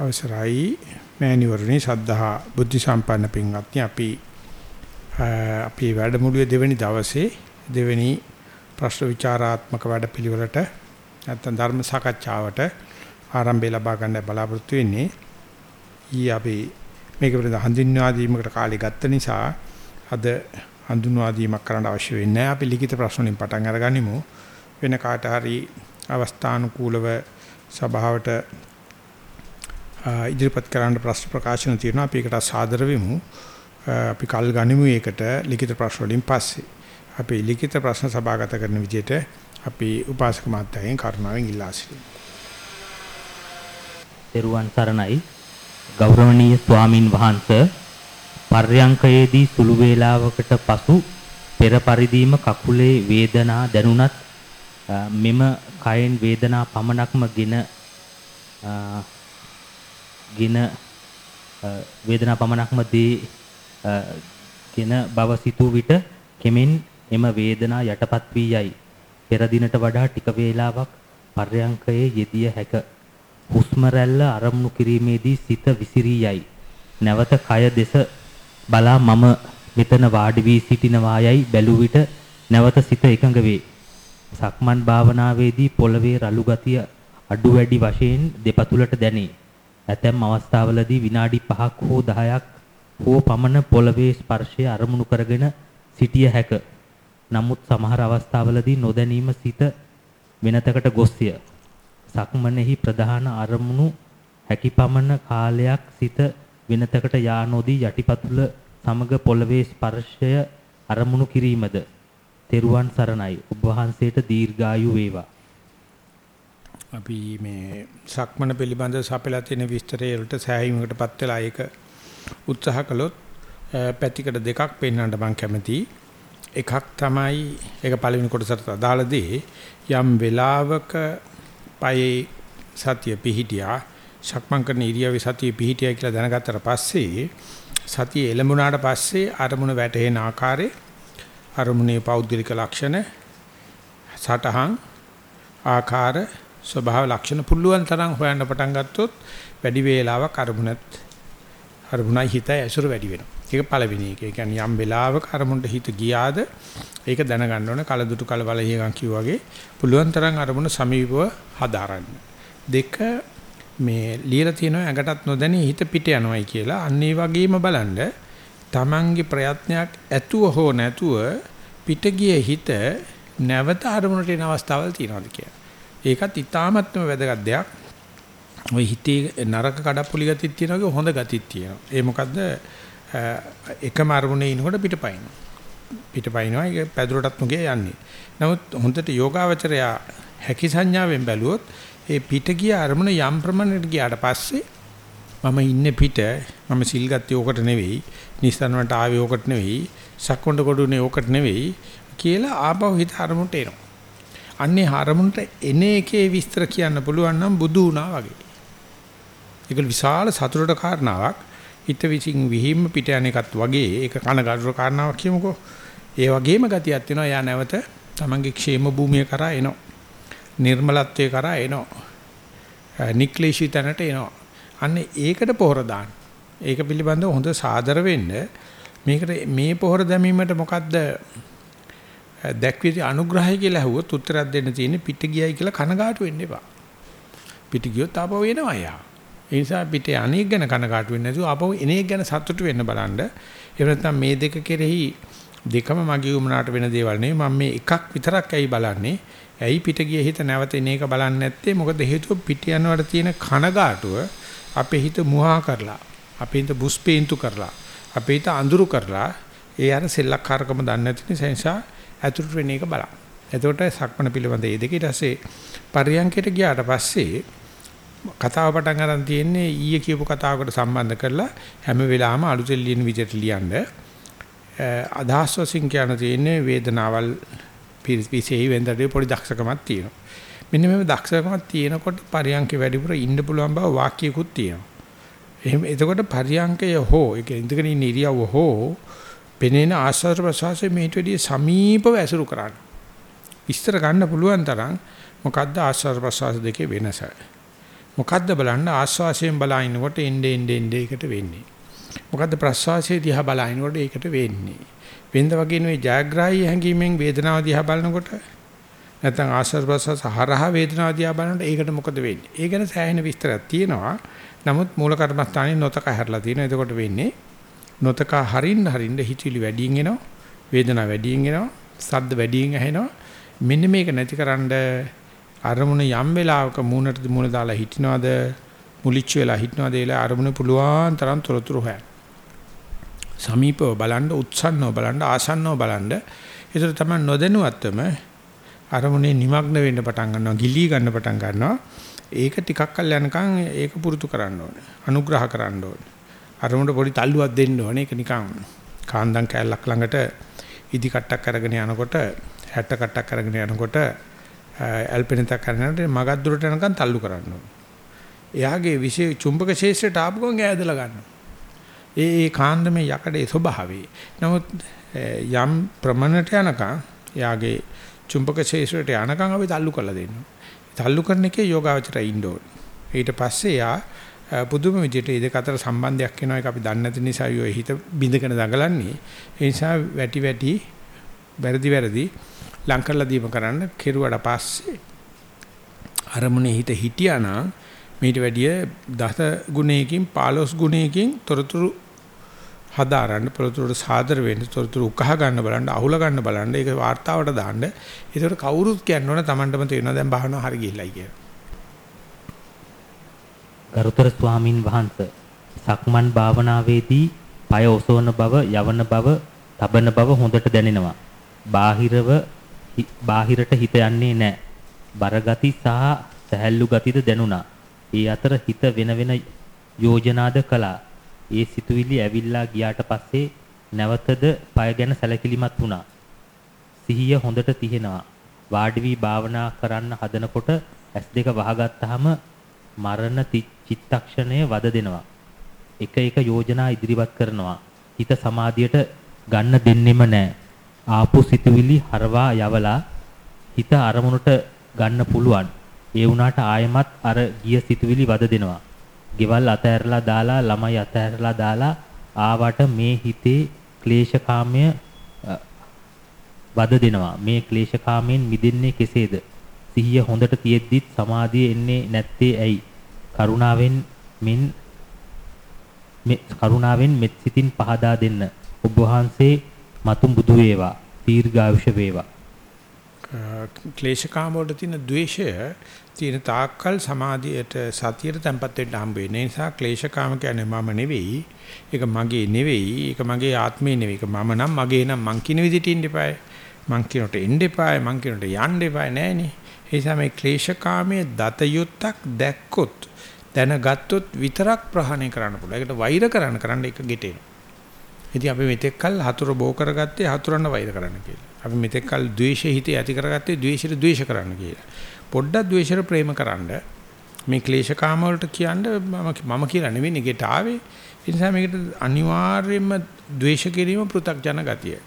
අවසරයි මෑණිවරණි සද්ධා බුද්ධ සම්පන්න පින්වත්නි අපි අපි වැඩමුළුවේ දෙවෙනි දවසේ දෙවෙනි ප්‍රශ්න විචාරාත්මක වැඩපිළිවෙලට නැත්නම් ධර්ම සාකච්ඡාවට ආරම්භය ලබා ගන්න බලාපොරොත්තු වෙන්නේ. ඊ අපි මේක පිළිබඳ හඳුන්වා දීමකට කාලය ගත්ත නිසා අද හඳුන්වා දීමක් කරන්න අවශ්‍ය වෙන්නේ නැහැ. අපි ලිඛිත ප්‍රශ්න වලින් පටන් අරගනිමු. වෙන කාට හරි අවස්ථානුකූලව සභාවට ඉදිරිපත් කරන්න ප්‍රශ්න ප්‍රකාශන තියෙනවා. අපි ඒකට සාදර වෙමු. අපි කල් ගනිමු ඒකට ලිඛිත ප්‍රශ්න වලින් පස්සේ. අපි ලිඛිත ප්‍රශ්න සභාගත කරන විදිහට අපි උපාසක මාත්‍යයෙන් කරුණාවෙන් ඉල්ලා සිටිමු. දේරුවන් සරණයි. ගෞරවනීය ස්වාමින් වහන්සේ පර්යංකයේදී සුළු වේලාවකට පසු පෙර පරිදීම කකුලේ වේදනා දැනුණත් මෙම කයෙන් වේදනා පමණක්ම ගෙන ගින වේදනා පමණක්ම දී ගෙන බව සිතූ විට කෙමෙන් එම වේදනා යටපත් වී යයි. පෙර දිනට වඩා ටික වේලාවක් පර්යංකයේ යෙදිය හැක. හුස්ම රැල්ල අරමුණු කිරීමේදී සිත විසිරී යයි. නැවත කය දෙස බලා මම මෙතන වාඩි වී සිටිනවායයි බැලුව විට නැවත සිත එකඟ වේ. සක්මන් භාවනාවේදී පොළවේ රළු ගතිය අඩු වැඩි වශයෙන් දෙපතුලට දැනේ. ඇතැම් අවස්ථාවලදී විනාඩි 5ක් හෝ 10ක් හෝ පමණ පොළවේ ස්පර්ශය අරමුණු කරගෙන සිටිය හැක. නමුත් සමහර අවස්ථාවලදී නොදැනීම සිට වෙනතකට ගොස්ය. සක්මනේහි ප්‍රධාන අරමුණු හැකි පමණ කාලයක් සිට වෙනතකට යා නොදී යටිපතුල සමග පොළවේ ස්පර්ශය අරමුණු කිරීමද. තෙරුවන් සරණයි. ඔබ වහන්සේට දීර්ඝායු වේවා. අපි මේ සක්මන පිළිබඳ සපයලා තියෙන විස්තරය වලට සෑහීමකටපත් වෙලා ඒක උත්සාහ කළොත් පැතිකඩ දෙකක් පෙන්වන්න මම කැමතියි. එකක් තමයි ඒක පළවෙනි කොටසට අදාළ දේ යම් වෙලාවක පයේ සතිය පිහිටියා සක්මන් කරන ඉරියව්වේ සතිය පිහිටියා කියලා දැනගත්තට පස්සේ සතිය එළඹුණාට පස්සේ අරමුණ වැටෙන ආකාරය අරමුණේ පෞද්ගලික ලක්ෂණ සටහන් ආකාර ස්වභාව ලක්ෂණ පුළුවන් තරම් හොයන්න පටන් ගත්තොත් වැඩි වේලාවක් අරමුණත් අරමුණයි හිතයි ඇසුර වැඩි වෙනවා. ඒක පළවෙනි එක. ඒ කියන්නේ යම් වෙලාවක අරමුණට හිත ගියාද ඒක දැනගන්න ඕනේ කලදුටු කලබල හියගන් කිව්වා වගේ පුළුවන් තරම් අරමුණ සමීපව හදාරන්න. දෙක මේ ලියලා තියෙනවා ඇඟටත් නොදැනී හිත පිට යනවායි කියලා. අන්න ඒ වගේම බලන්න තමන්ගේ ප්‍රයත්නයක් ඇතුව හෝ නැතුව පිට ගිය හිත නැවත අරමුණට එන අවස්ථාවල් තියෙනවාද කියලා. ඒකත් ඊටාමත්ම වැදගත් දෙයක්. ওই හිතේ නරක කඩප්පුලි ගතිත් තියෙනවා හොඳ ගතිත් තියෙනවා. ඒ මොකද්ද? එකම අරමුණේ ඉනකොට පිටපයින්නවා. පිටපයින්නවා ඒක පැදුරටත් නොගිය යන්නේ. නමුත් හොඳට යෝගාවචරය හැකි සංඥාවෙන් බැලුවොත් ඒ පිට ගිය අරමුණ යම් ප්‍රමාණයකට ගියාට පස්සේ මම ඉන්නේ පිට මම සිල් ගත්තේ ඕකට නෙවෙයි නිස්සන වලට ආවේ ඕකට නෙවෙයි සක්කොණ්ඩ කොටුනේ ඕකට නෙවෙයි කියලා ආපහු හිත අරමුණට එනවා අන්නේ හරමුණට එන එකේ විස්තර කියන්න පුළුවන් නම් බුදු වුණා වගේ. ඒක විශාල සතුටට කාරණාවක්. හිත විසින් විහිම්ම පිට යන එකත් වගේ ඒක කනගාටුර කාරණාවක් කියමුකෝ. ඒ වගේම ගතියක් තියෙනවා. යා නැවත තමන්ගේ ക്ഷേම භූමිය කරා එනවා. නිර්මලත්වයේ කරා එනවා. නික්ලේශී තැනට එනවා. අන්න ඒකට පොහොර දාන්න. ඒක පිළිබඳව හොඳ සාදර වෙන්න මේකට මේ පොහොර දැමීමට මොකද්ද දැක්විති අනුග්‍රහය කියලා ඇහුවොත් උත්තරයක් දෙන්න තියෙන්නේ පිට ගියයි කියලා කනගාටු වෙන්න එපා. පිට ගියොත් ආපහු එනවා යා. ඒ නිසා පිට අනේක ගැන කනගාටු වෙන්නේ නැතුව ආපහු එනේක ගැන සතුටු වෙන්න බලන්න. ඒ නැත්නම් මේ දෙක කෙරෙහි දෙකම මගේ උමනාට වෙන දේවල් නෙවෙයි මම මේ එකක් විතරක් ඇයි බලන්නේ. ඇයි පිට ගිය හිත නැවත එනේක බලන්නේ නැත්තේ? මොකද හේතුව පිට යනවට තියෙන කනගාටුව අපේ හිත මුහා කරලා, අපේ හිත බුස්පේන්තු කරලා, අපේ හිත අඳුරු කරලා ඒ අර සෙල්ලක්කාරකම දන්නේ නැති නිසා ඇතුළට වෙන එක බලන්න. එතකොට සක්මණ පිළිබඳ ඒ දෙක ඊට පස්සේ පරියන්කයට ගියාට පස්සේ කතාව පටන් ගන්න තියෙන්නේ ඊයේ කියපු කතාවකට සම්බන්ධ කරලා හැම වෙලාවෙම අලුතෙන් ලියන විදිහට ලියන්න අදහස් වශයෙන් කියන තියෙන්නේ වේදනාවල් පිරිසිහි වෙන්දරේ පොඩි දක්ෂකමක් තියෙනවා. මෙන්න මේ දක්ෂකමක් තියෙනකොට පරියන්ක වැඩිපුර ඉන්න පුළුවන් බව වාක්‍යයකුත් තියෙනවා. එහෙම එතකොට පරියන්කය හෝ ඒ කියන්නේ ඉඳගෙන ඉන්න ඉරියව්ව හෝ පෙනෙන ආස්වාද ප්‍රසවාසයේ මේට වැඩිය සමීපව ඇසුරු කරන්න. විස්තර ගන්න පුළුවන් තරම් මොකද්ද ආස්වාද ප්‍රසවාස දෙකේ වෙනස? මොකද්ද බලන්න ආස්වාසයෙන් බලනකොට එnde ende ende එකට වෙන්නේ. මොකද්ද ප්‍රස්වාසයේ දිහා බලනකොට ඒකට වෙන්නේ. වෙනද වගේ නෙවෙයි ජයග්‍රාහී හැඟීමෙන් වේදනාව දිහා බලනකොට නැත්නම් ආස්වාද ප්‍රස්වාස හරහා වේදනාව දිහා බලනකොට ඒකට මොකද වෙන්නේ? ඒ ගැන සෑහෙන විස්තරයක් තියෙනවා. නමුත් මූල කර්මස්ථානයේ නොතක හැරලා තියෙනවා. එතකොට වෙන්නේ නොතක හරින්න හරින්න හිතවිලි වැඩියෙන් එනවා. වේදනාව වැඩියෙන් එනවා. සද්ද වැඩියෙන් ඇහෙනවා. මෙන්න මේක නැතිකරන්න අරමුණ යම් වෙලාවක මූණට මූණ දාලා හිටිනවද මුලිච්ච වෙලා හිටිනවද ඒලා අරමුණ පුළුවන් තරම් තොරතුරු හොයන්න. සමීපව බලන්න උත්සන්නව බලන්න ආසන්නව බලන්න ඒතර තමයි නොදැනුවත්වම අරමුණේ নিমগ্ন වෙන්න පටන් ගන්නවා ගිලී ගන්න පටන් ගන්නවා ඒක ටිකක් කල් යනකම් ඒක පුරුදු කරන්න ඕනේ අනුග්‍රහ කරන්න ඕනේ අරමුණට පොඩි තල්ලුවක් දෙන්න ඕනේ ඒක නිකන් කාන්දම් කැලලක් ළඟට ඉදි කට්ටක් අරගෙන යනකොට හැට කට්ටක් අරගෙන යනකොට ඇල්පෙනිතක් කරනකොට මගක් දුරට යනකම් තල්ලු කරන්න ඕනේ එයාගේ විශේෂ චුම්බක ශේෂ්ත්‍රයට ආපු ගමන් ඈදලා ගන්නවා ඒ ඒ කාන්දමේ යකඩේ ස්වභාවය. නමුත් යම් ප්‍රමණයට යනකම් යාගේ චුම්බක ශේෂ්ත්‍රයට යනකම් අපි තල්ලු කරලා දෙන්නවා. තල්ලු කරන එකේ යෝගාවචරය ඉන්න ඕනේ. ඊට පස්සේ යා පුදුම විදිහට මේ දෙක අතර සම්බන්ධයක් වෙනවා ඒක අපි දන්නේ නැති නිසා ඔය හිත බිඳගෙන දඟලන්නේ. ඒ නිසා වැටි වැටි වැරදි වැරදි ලං කරලා දීම කරන්න කෙරුවට පස්සේ අරමුණේ හිත හිටියා නම් මීට වැඩිය දස ගුණයකින් 15 ගුණයකින් තොරතුරු හදාරන්න තොරතුරු සාදර වෙන්න තොරතුරු උකහා ගන්න බලන්න අහුල ගන්න බලන්න ඒක වார்த்தාවට දාන්න ඒකට කවුරුත් කියන්න ඕන Tamanටම තේරෙනවා දැන් බහනවා හරි ගිහිල්ලයි කියලා ගරුතර ස්වාමින් වහන්සේ සක්මන් භාවනාවේදී পায় ඔසවන බව යවන බව තබන බව හොඳට දැනෙනවා. බාහිරව බාහිරට හිත යන්නේ නැහැ. බරගති සහ සැහැල්ලු ගතිද දැනුණා. ඒ අතර හිත වෙන වෙන යෝජනාද කළා. ඒ සිතුවිලි ඇවිල්ලා ගියාට පස්සේ නැවතද පය ගැන සැලකිලිමත් වුණා. සිහිය හොඳට තියෙනවා. වාඩි වී භාවනා කරන්න හදනකොට S2 වහගත්තාම මරණ චිත්තක්ෂණය වද දෙනවා. එක එක යෝජනා ඉදිරිපත් කරනවා. හිත සමාධියට ගන්න දෙන්නෙම නැහැ. ආපු සිතුවිලි හරවා යවලා හිත අරමුණට ගන්න පුළුවන්. ඒ වුණාට ආයෙමත් අර ගිය සිතුවිලි වද දෙනවා. ගෙවල් අතහැරලා දාලා ළමයි අතහැරලා දාලා ආවට මේ හිතේ ක්ලේශකාමය වද දෙනවා. මේ ක්ලේශකාමයෙන් මිදෙන්නේ කෙසේද? සිහිය හොඳට තියෙද්දිත් සමාධිය එන්නේ නැත්තේ ඇයි? කරුණාවෙන් මින් කරුණාවෙන් මෙත් සිතින් පහදා දෙන්න. ඔබ වහන්සේ මතුම් බුදු වේවා. දීර්ඝායුෂ වේවා. ක්ලේශකාම වල තියෙන द्वේෂය තියෙන තාක්කල් සමාධියට සතියට තැම්පත් වෙන්න හම්බ වෙන්නේ. ඒ නිසා ක්ලේශකාම කියන්නේ මම නෙවෙයි. ඒක මගේ නෙවෙයි. ඒක මගේ ආත්මේ නෙවෙයි. ඒක මම නම් මගේ නම් මං කියන විදිහට ඉන්න එපායි. මං කියනට එන්න එපායි. මං කියනට යන්න එපායි නෑනේ. ඒ නිසා මේ ක්ලේශකාමයේ දත යුත්තක් දැක්කොත් දැනගත්තොත් විතරක් ප්‍රහාණය කරන්න පුළුවන්. ඒකට වෛර කරන්න කරන්න එක ගෙටේනවා. ඉතින් අපි මෙතෙක් කල් හතුර බෝ කරගත්තේ හතුරන්න වෛර කරන්න කියලා. අපි මෙතෙක් කල් ද්වේෂය හිතේ ඇති කරගත්තේ ද්වේෂයට ද්වේෂ කරන්න කියලා. පොඩ්ඩක් ද්වේෂයට ප්‍රේම කරන්න මේ ක්ලේශකාම වලට කියන්නේ මම මම කියලා නෙවෙයි නෙගෙට ආවේ. ඒ නිසා මේකට අනිවාර්යයෙන්ම ද්වේෂ කිරීම පෘ탁ජන ගතිය.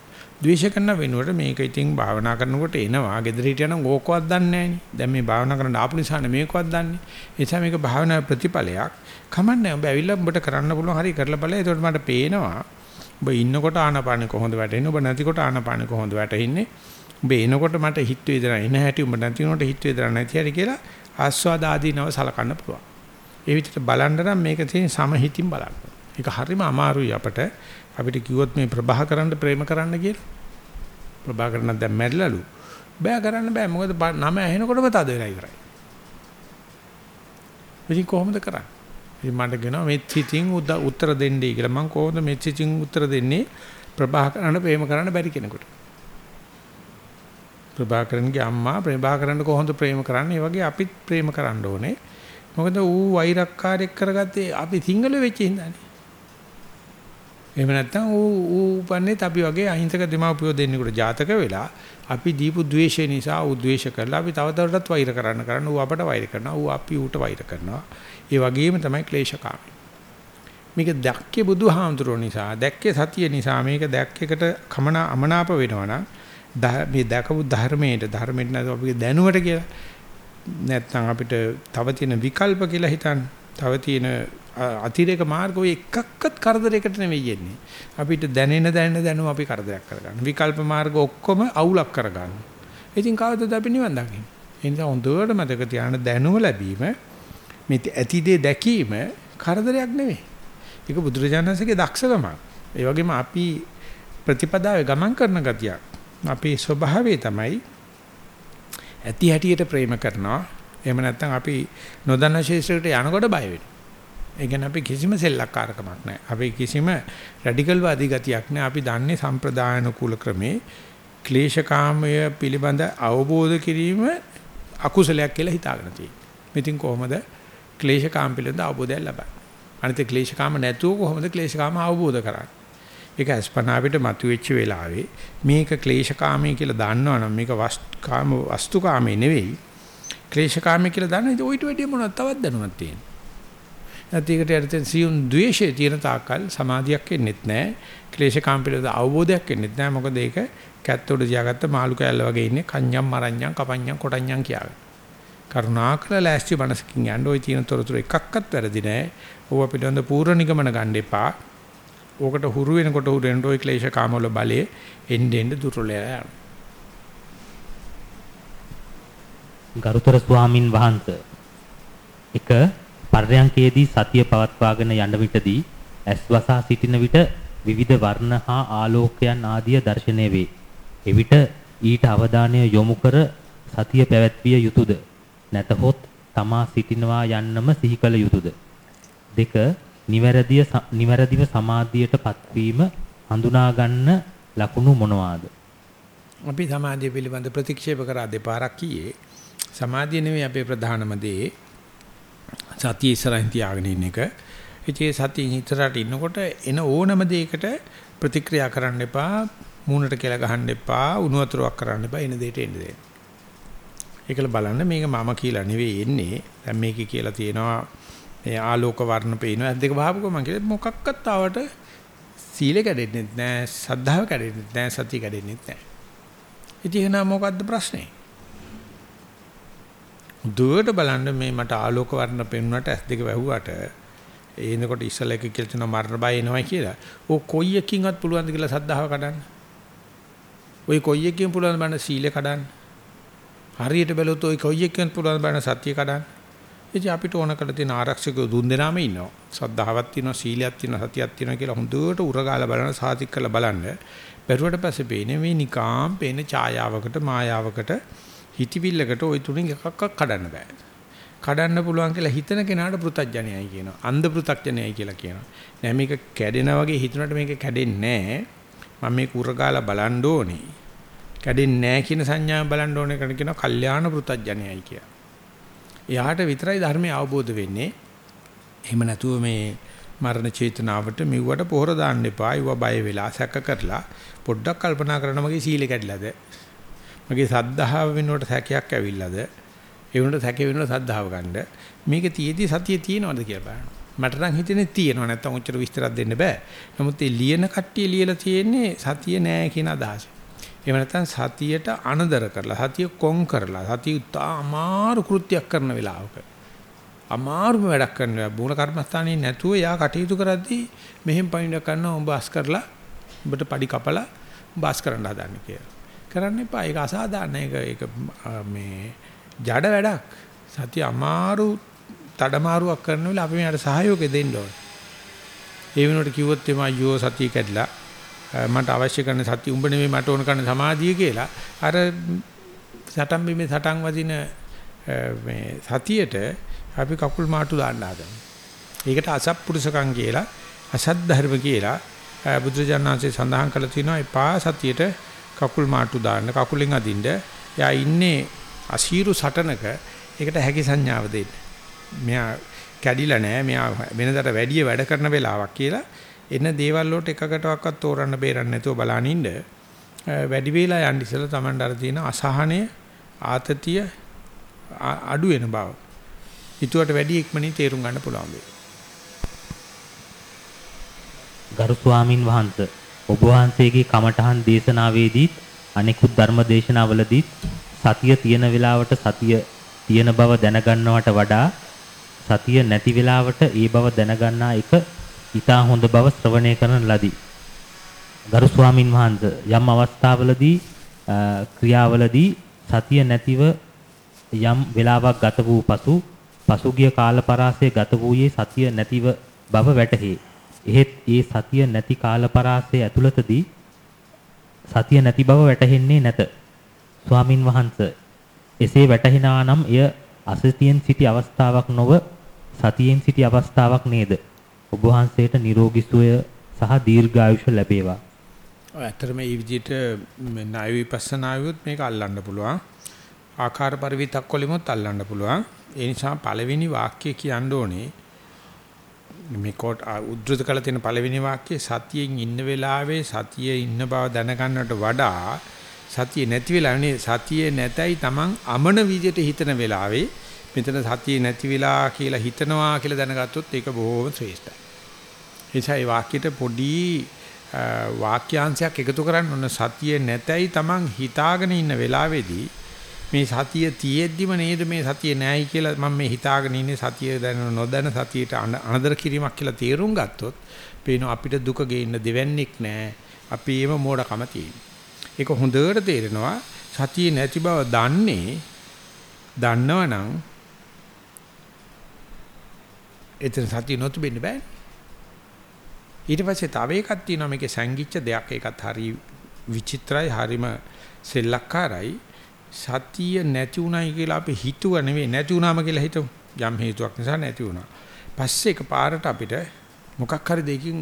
ද්වේෂ කරන වෙනුවට මේක ඉතින් භාවනා කරනකොට එනවා. gedara හිටියනම් ඕකවත් දන්නේ නැහෙනි. දැන් මේ භාවනා කරන්න ආපු නිසා මේකවත් දන්නේ. ඒ නිසා මේක භාවනා ප්‍රතිඵලයක්. කමන්නේ උඹ ඇවිල්ලා උඹට කරන්න පුළුවන් හරි කරලා බලලා එතකොට මට පේනවා. උඹ ඉන්නකොට ආනාපානෙ කොහොමද වැටෙන්නේ? උඹ නැතිකොට ආනාපානෙ කොහොමද වැටෙන්නේ? උඹ එනකොට මට හිත වේදනා එන හැටි උඹ නැතිනකොට හිත වේදනා නැති හැටි කියලා ආස්වාද ආදීනව සලකන්න පුළුවන්. ඒ විදිහට බලන්න නම් මේක තියෙන සමහිතින් බලන්න. ඒක හරිම අමාරුයි අපට. අපිට කිව්වොත් මේ ප්‍රභාකරන්න ප්‍රේම කරන්න කියලා. ප්‍රභාකරන්න දැන් මැරිලාලු. බෑ කරන්න බෑ. මොකද නම ඇහෙනකොටම තද වෙලා ඉවරයි. ඉතින් කොහොමද කරන්නේ? ඉතින් මට කියනවා මේ සිතින් උත්තර දෙන්නයි කියලා. මම කොහොමද මේ සිතින් උත්තර දෙන්නේ? ප්‍රභාකරන්න ප්‍රේම කරන්න බැරි කෙනෙකුට. ප්‍රභාකරන්ගේ අම්මා ප්‍රභාකරන්ට කොහොමද ප්‍රේම කරන්නේ? ඒ වගේ අපිත් ප්‍රේම කරන්න ඕනේ. මොකද ඌ වෛරක්කාරයක් කරගත්තේ අපි සිංහල වෙච්ච හින්දානේ. එහෙම නැත්නම් ඌ ඌ උපන්නේ අපි වගේ අහිංසක දෙමාපියෝ දෙන්නෙකුට ජාතක වෙලා අපි දීපු ද්වේෂය නිසා ඌ ද්වේෂ කරලා අපි තව තවටත් වෛර කරන්න කරන්න ඌ අපට වෛර කරනවා ඌ අපි ඌට වෛර කරනවා. ඒ වගේම තමයි ක්ලේශකාමී. මේක දැක්කේ බුදුහාමුදුරුවෝ නිසා දැක්කේ සතිය නිසා මේක දැක්කේකට කමන අමනාප වෙනවනම් මේ දැකපු ධර්මයේ ධර්මෙට නැත්නම් අපේ දැනුවට කියලා නැත්නම් අපිට තව තියෙන විකල්ප කියලා හිතන්න. තව තියෙන අතිරේක මාර්ග ඔය එකක්වත් කරදරයකට නෙවෙයි යන්නේ. අපිට දැනෙන දැනෙන දැනුම අපි කරදරයක් කරගන්න. විකල්ප මාර්ග ඔක්කොම අවුලක් කරගන්න. ඉතින් කවදද අපි නිවන් දකින්නේ? ඒ නිසා හොඳට මතක තියාගන්න දැනුම ලැබීම මේ ඇතිදේ දැකීම කරදරයක් නෙවෙයි. ඒක බුදුරජාණන්සේගේ දක්ෂකමක්. ඒ වගේම අපි ප්‍රතිපදාවේ ගමන් කරන ගතියක්. අපේ ස්වභාවය තමයි ඇති හැටියට ප්‍රේම කරනවා. එහෙම නැත්නම් අපි නොදන්න ශේෂ්ත්‍රයට යනකොට බය වෙනවා. ඒ කියන්නේ අපි කිසිම සෙල්ලක්කාරකමක් නැහැ. අපි කිසිම රැඩිකල් වාදී ගතියක් නැහැ. අපි දන්නේ සම්ප්‍රදායන කුල ක්‍රමේ ක්ලේශකාමය පිළිබඳ අවබෝධ කිරීම අකුසලයක් කියලා හිතාගෙන තියෙනවා. ඉතින් කොහොමද ක්ලේශකාම පිළිබඳ අවබෝධයක් ලබන්නේ? අනිත් ක්ලේශකාම නැතුව කොහොමද ක්ලේශකාම අවබෝධ කරන්නේ? ඒක අස්පනාවිට මතුවෙච්ච වෙලාවේ මේක ක්ලේශකාමී කියලා දන්නවනම් මේක වස්තුකාම වස්තුකාමී නෙවෙයි ක්ලේශකාමී කියලා දන්න. ඉතින් ඔයිට වැඩිය මොනවද තවත් දැනුමක් තියෙනවා. නැතිකට යටතේ සියුම් ද්වේෂය තියෙන තාක්කල් සමාධියක් එන්නේත් නැහැ. ක්ලේශකාම පිළිබඳ අවබෝධයක් එන්නේත් නැහැ. මොකද ඒක කැත්තොඩ තියාගත්ත මාළු කෑල්ල වගේ ඉන්නේ කන්‍යම් මරඤ්ඤම් කපඤ්ඤම් කොටඤ්ඤම් කියාගෙන. කරුණාකර ලෑස්ති මනසකින් යන්න ওই තියෙන තොරතුරු එකක්වත් වැරදි නැහැ. ඕවා පිළිබඳ පූර්ණ නිගමන ගන්න එපා. ඕකට හුරු වෙනකොට හුරු වෙනකොට ওই ක්ලේශකාම වල බලය එන්න එන්න දුර්වලලා යනවා. ගරුතර ස්වාමින් වහන්සේ එක පර්යංකයේදී සතිය පවත්වාගෙන යන විටදී ඇස් වසා සිටින විට විවිධ වර්ණ හා ආලෝකයන් ආදිය දැర్శණය වේ. එවිට ඊට අවධානය යොමු කර සතිය පැවැත්විය යුතුයද? නැතහොත් තමා සිටිනවා යන්නම සිහි කළ යුතුයද? දෙක නිවැරදිය නිවැරදිව සමාධියට පත්වීම හඳුනා ගන්න ලකුණු මොනවාද? අපි සමාධිය පිළිබඳ ප්‍රතික්ෂේප කරා දෙපාරක් කීයේ සමාධිය නෙවෙයි අපේ ප්‍රධානම දේ සතිය ඉස්සරහින් තියාගෙන ඉන්න එක. ඉතින් සතිය ඉස්සරහට ඉන්නකොට එන ඕනම දෙයකට ප්‍රතික්‍රියා කරන්න එපා, මූණට කියලා ගහන්න එපා, උණු වතුරක් කරන්න එපා, එන දෙයට එන්න දෙන්න. ඒකල බලන්න මේක මම කියලා නෙවෙයි එන්නේ. දැන් මේකේ කියලා තියෙනවා මේ ආලෝක වර්ණ පේනවා. ඇස් දෙක වහපුවා මම කියලා මොකක්වත් ආවට සීල කැඩෙන්නේ නැහැ, සද්ධාව කැඩෙන්නේ නැහැ, සතිය කැඩෙන්නේ නැහැ. ඉතින් එහෙනම් මොකද්ද ප්‍රශ්නේ? දුවට බලන්න මේ මට ආලෝක වර්ණ පෙන්වන්නට ඇස් දෙක වැහුවට ඒනකොට ඉස්සල එක කියලා තියෙනවා මරණ බය එනවයි කියලා. ඕ කොයි එකකින්වත් පුළුවන්ද කියලා සද්ධාව කඩන්න? ওই කොයි එකකින් පුළුවන්ද බලන්න සීලය කඩන්න? හරියට බැලුවොත් ওই කොයි එකකින් පුළුවන්ද බලන්න සතිය කඩන්න? ඉතින් අපිට ඕන කරලා තියෙන ආරක්ෂක දුන් දෙනාම ඉන්නවා. සද්ධාවක් තියෙනවා, සීලයක් තියෙනවා, සතියක් තියෙනවා කියලා හොඳට උරගාලා බලන සාතික් කරලා බලන්න. බැරුවට පස්සේ පේන්නේ මේ නිකාම් පේන ඡායාවකට, මායාවකට, හිතවිල්ලකට ওই තුنين එකක්වත් කඩන්න බෑ. කඩන්න පුළුවන් කියලා හිතන කෙනාට පෘතජ්ජනයයි කියනවා. අන්ධ පෘතජ්ජනයයි කියලා කියනවා. නෑ මේක කැඩෙනා වගේ හිතුණට මේක කැඩෙන්නේ නෑ. මම මේ කුරගාලා බලන්න ඕනේ. කැඩෙන්නේ නෑ කියන සංඥාව බලන්න ඕනේ කරන කියනවා කල්යාණ පෘතජ්ජනයයි කියලා. එයාට විතරයි ධර්මය අවබෝධ වෙන්නේ. එහෙම නැතුව මේ මරණ චේතනාවට මෙව්වට පොහොර දාන්න එපා. ඒවා බය වෙලා සැක කරලා පොඩ්ඩක් කල්පනා කරන මගේ සීල කැඩිලාද? මගේ සද්ධාව වෙනුවට සැකයක් ඇවිල්ලාද? ඒ වුණාට සැකේ වෙනුවට සද්ධාව ගන්න. මේක තියේදී සතිය තියෙනවද කියලා බලන්න. මට නම් හිතෙන්නේ තියෙනවා නැත්තම් උච්චර විස්තරයක් දෙන්න බෑ. නමුත් මේ ලියන කට්ටිය ලියලා තියෙන්නේ සතිය නෑ කියන අදහස. එහෙම නැත්නම් සතියට අනදර කරලා සතිය කොන් කරලා සතිය අමාරු කෘත්‍යයක් කරන වෙලාවක අමාරුම වැඩක් කරන බුණ කර්මස්ථානේ නැතුව යා කටයුතු කරද්දී මෙහෙම පයින්ඩ කරනවා උඹ අස් කරලා උඹට padi කපලා උඹ අස් කරන්න හදන්නේ කියලා. කරන්න එපා. ඒක අසාධාරණ. ඒක ඒක මේ ජඩ වැඩක්. සතිය අමාරු තඩමාරුවක් කරන වෙලාව අපි මෙයාට සහයෝගය දෙන්න ඕනේ. ඒ වෙනුවට කිව්වොත් එමා අයියෝ සතිය කැඩලා මට අවශ්‍ය කරන සතිය උඹ නෙමෙයි මට ඕන කරන සමාධිය කියලා අර සටන් බිමේ සටන් වදින මේ සතියට අපි කකුල් මාටු දාන්න හදනවා. ඒකට අසත්පුරුෂකම් කියලා අසත් ධර්ම කියලා බුදුරජාණන්සේ සඳහන් කළ තියෙනවා එපා සතියට කකුල් මාටු දාන්න කකුලෙන් අදින්න යා ඉන්නේ අශීරු සටනක ඒකට හැකි සංඥාව දෙන්න. මෙයා කැඩිලා නැහැ මෙයා වෙනදට වැඩි වැඩ කරන වෙලාවක් කියලා එන දේවල් වලට එකකටවත් තෝරන්න බේරන්න නැතුව බලන ඉන්න වැඩි වේලා යන්න ඉස්සලා Taman අර තියෙන අසහනය ආතතිය අඩු වෙන බව. ඊටුවට වැඩි ඉක්මනින් තේරුම් ගන්න පුළුවන් වෙයි. ගරු ස්වාමින් වහන්සේ ඔබ වහන්සේගේ කමඨහන් දේශනාවේදීත් අනෙකුත් ධර්ම දේශනාවලදීත් සතිය තියෙන වෙලාවට සතිය තියෙන බව දැනගන්නවට වඩා සතිය නැති වෙලාවට ඒ බව දැනගන්නා එක ඊටා හොඳ බව ශ්‍රවණය කරන ලදී. ගරු ස්වාමින් වහන්සේ යම් අවස්ථාවලදී ක්‍රියාවලදී සතිය නැතිව යම් වෙලාවක් ගත වූ පසු පසුගිය කාල පරාසය ගත වූයේ සතිය නැතිව බව වැටහේ. එහෙත් ඒ සතිය නැති කාල පරාසය ඇතුළතදී සතිය නැති බව වැටහෙන්නේ නැත. ස්වාමින් වහන්සේ එසේ වැටහෙනා නම් එය අසතියෙන් සිටි අවස්ථාවක් නොව සතියෙන් සිටි අවස්ථාවක් නේද? ඔබ වහන්සේට නිරෝගී සුවය සහ දීර්ඝායුෂ ලැබේවා. ඇත්තටම මේ විදිහට ණය විපස්සනායුත් මේක අල්ලන්න පුළුවන්. ආකාර පරිවිතක් වලිමුත් අල්ලන්න පුළුවන්. ඒ නිසා පළවෙනි වාක්‍ය කියන්න ඕනේ මේ කොට උද්දෘත කළ තියෙන පළවෙනි වාක්‍යයේ සතියෙන් ඉන්න වෙලාවේ සතියේ ඉන්න බව දැනගන්නට වඩා සතිය නැති වෙලාවනේ සතියේ නැතයි Taman අමන විදියට හිතන වෙලාවේ මෙතන සතිය නැති වෙලා කියලා හිතනවා කියලා දැනගත්තොත් ඒක බොහොම ශ්‍රේෂ්ඨයි. එනිසා මේ වාක්‍යයට පොඩි වාක්‍යාංශයක් එකතු කරන්න ඕන සතිය නැතයි Taman හිතාගෙන ඉන්න වෙලාවේදී මේ සතිය තියෙද්දිම නේද මේ සතිය නැහැයි කියලා මම මේ හිතාගෙන ඉන්නේ සතිය දැන නොදැන සතියට අනදර කිරීමක් කියලා තේරුම් ගත්තොත් පේන අපිට දුක ගේන්න දෙවන්නේක් නැහැ. අපි ඒම මෝඩකම තියෙන. ඒක හොඳට තේරෙනවා සතිය නැති බව දන්නේ දන්නවනම් එතන සතිය නොතිබෙන්න බෑ. ඊට පස්සේ තව එකක් තියෙනවා මේකේ සංගිච්ඡ දෙයක් ඒකත් හරි විචිත්‍රයි හරිම සෙල්ලක්කාරයි සතිය නැති උනායි කියලා අපි හිතුව නෙවෙයි නැති උනාම කියලා හිතමු. යම් හේතුවක් නිසා නැති වුණා. පස්සේ එකපාරට අපිට මොකක් හරි දෙකින්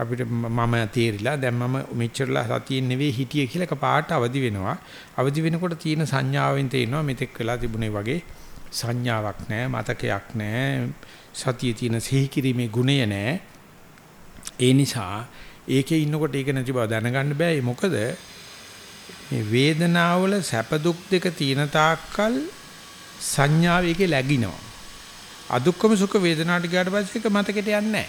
අපිට මම තේරිලා දැන් මම මෙච්චරලා සතියෙන් නෙවෙයි හිටියේ කියලා එකපාරට අවදි වෙනවා. අවදි වෙනකොට තියෙන සංඥාවෙන් තේරෙනවා මෙතෙක් වෙලා තිබුණේ වගේ සංඥාවක් නැහැ, මතකයක් නැහැ, සතියේ තියෙන සිහි කිරීමේ ගුණය නැහැ. ඒ නිසා ඒකේ ඉන්නකොට ඒක නැති බව දැනගන්න බෑ. මොකද මේ වේදනාවල සැප දුක් දෙක තියෙන තාක්කල් සංඥාව එකේ läගිනවා. අදුක්කම සුඛ වේදනාට ගියාට පස්සේ ඒක මතකෙට යන්නේ නැහැ.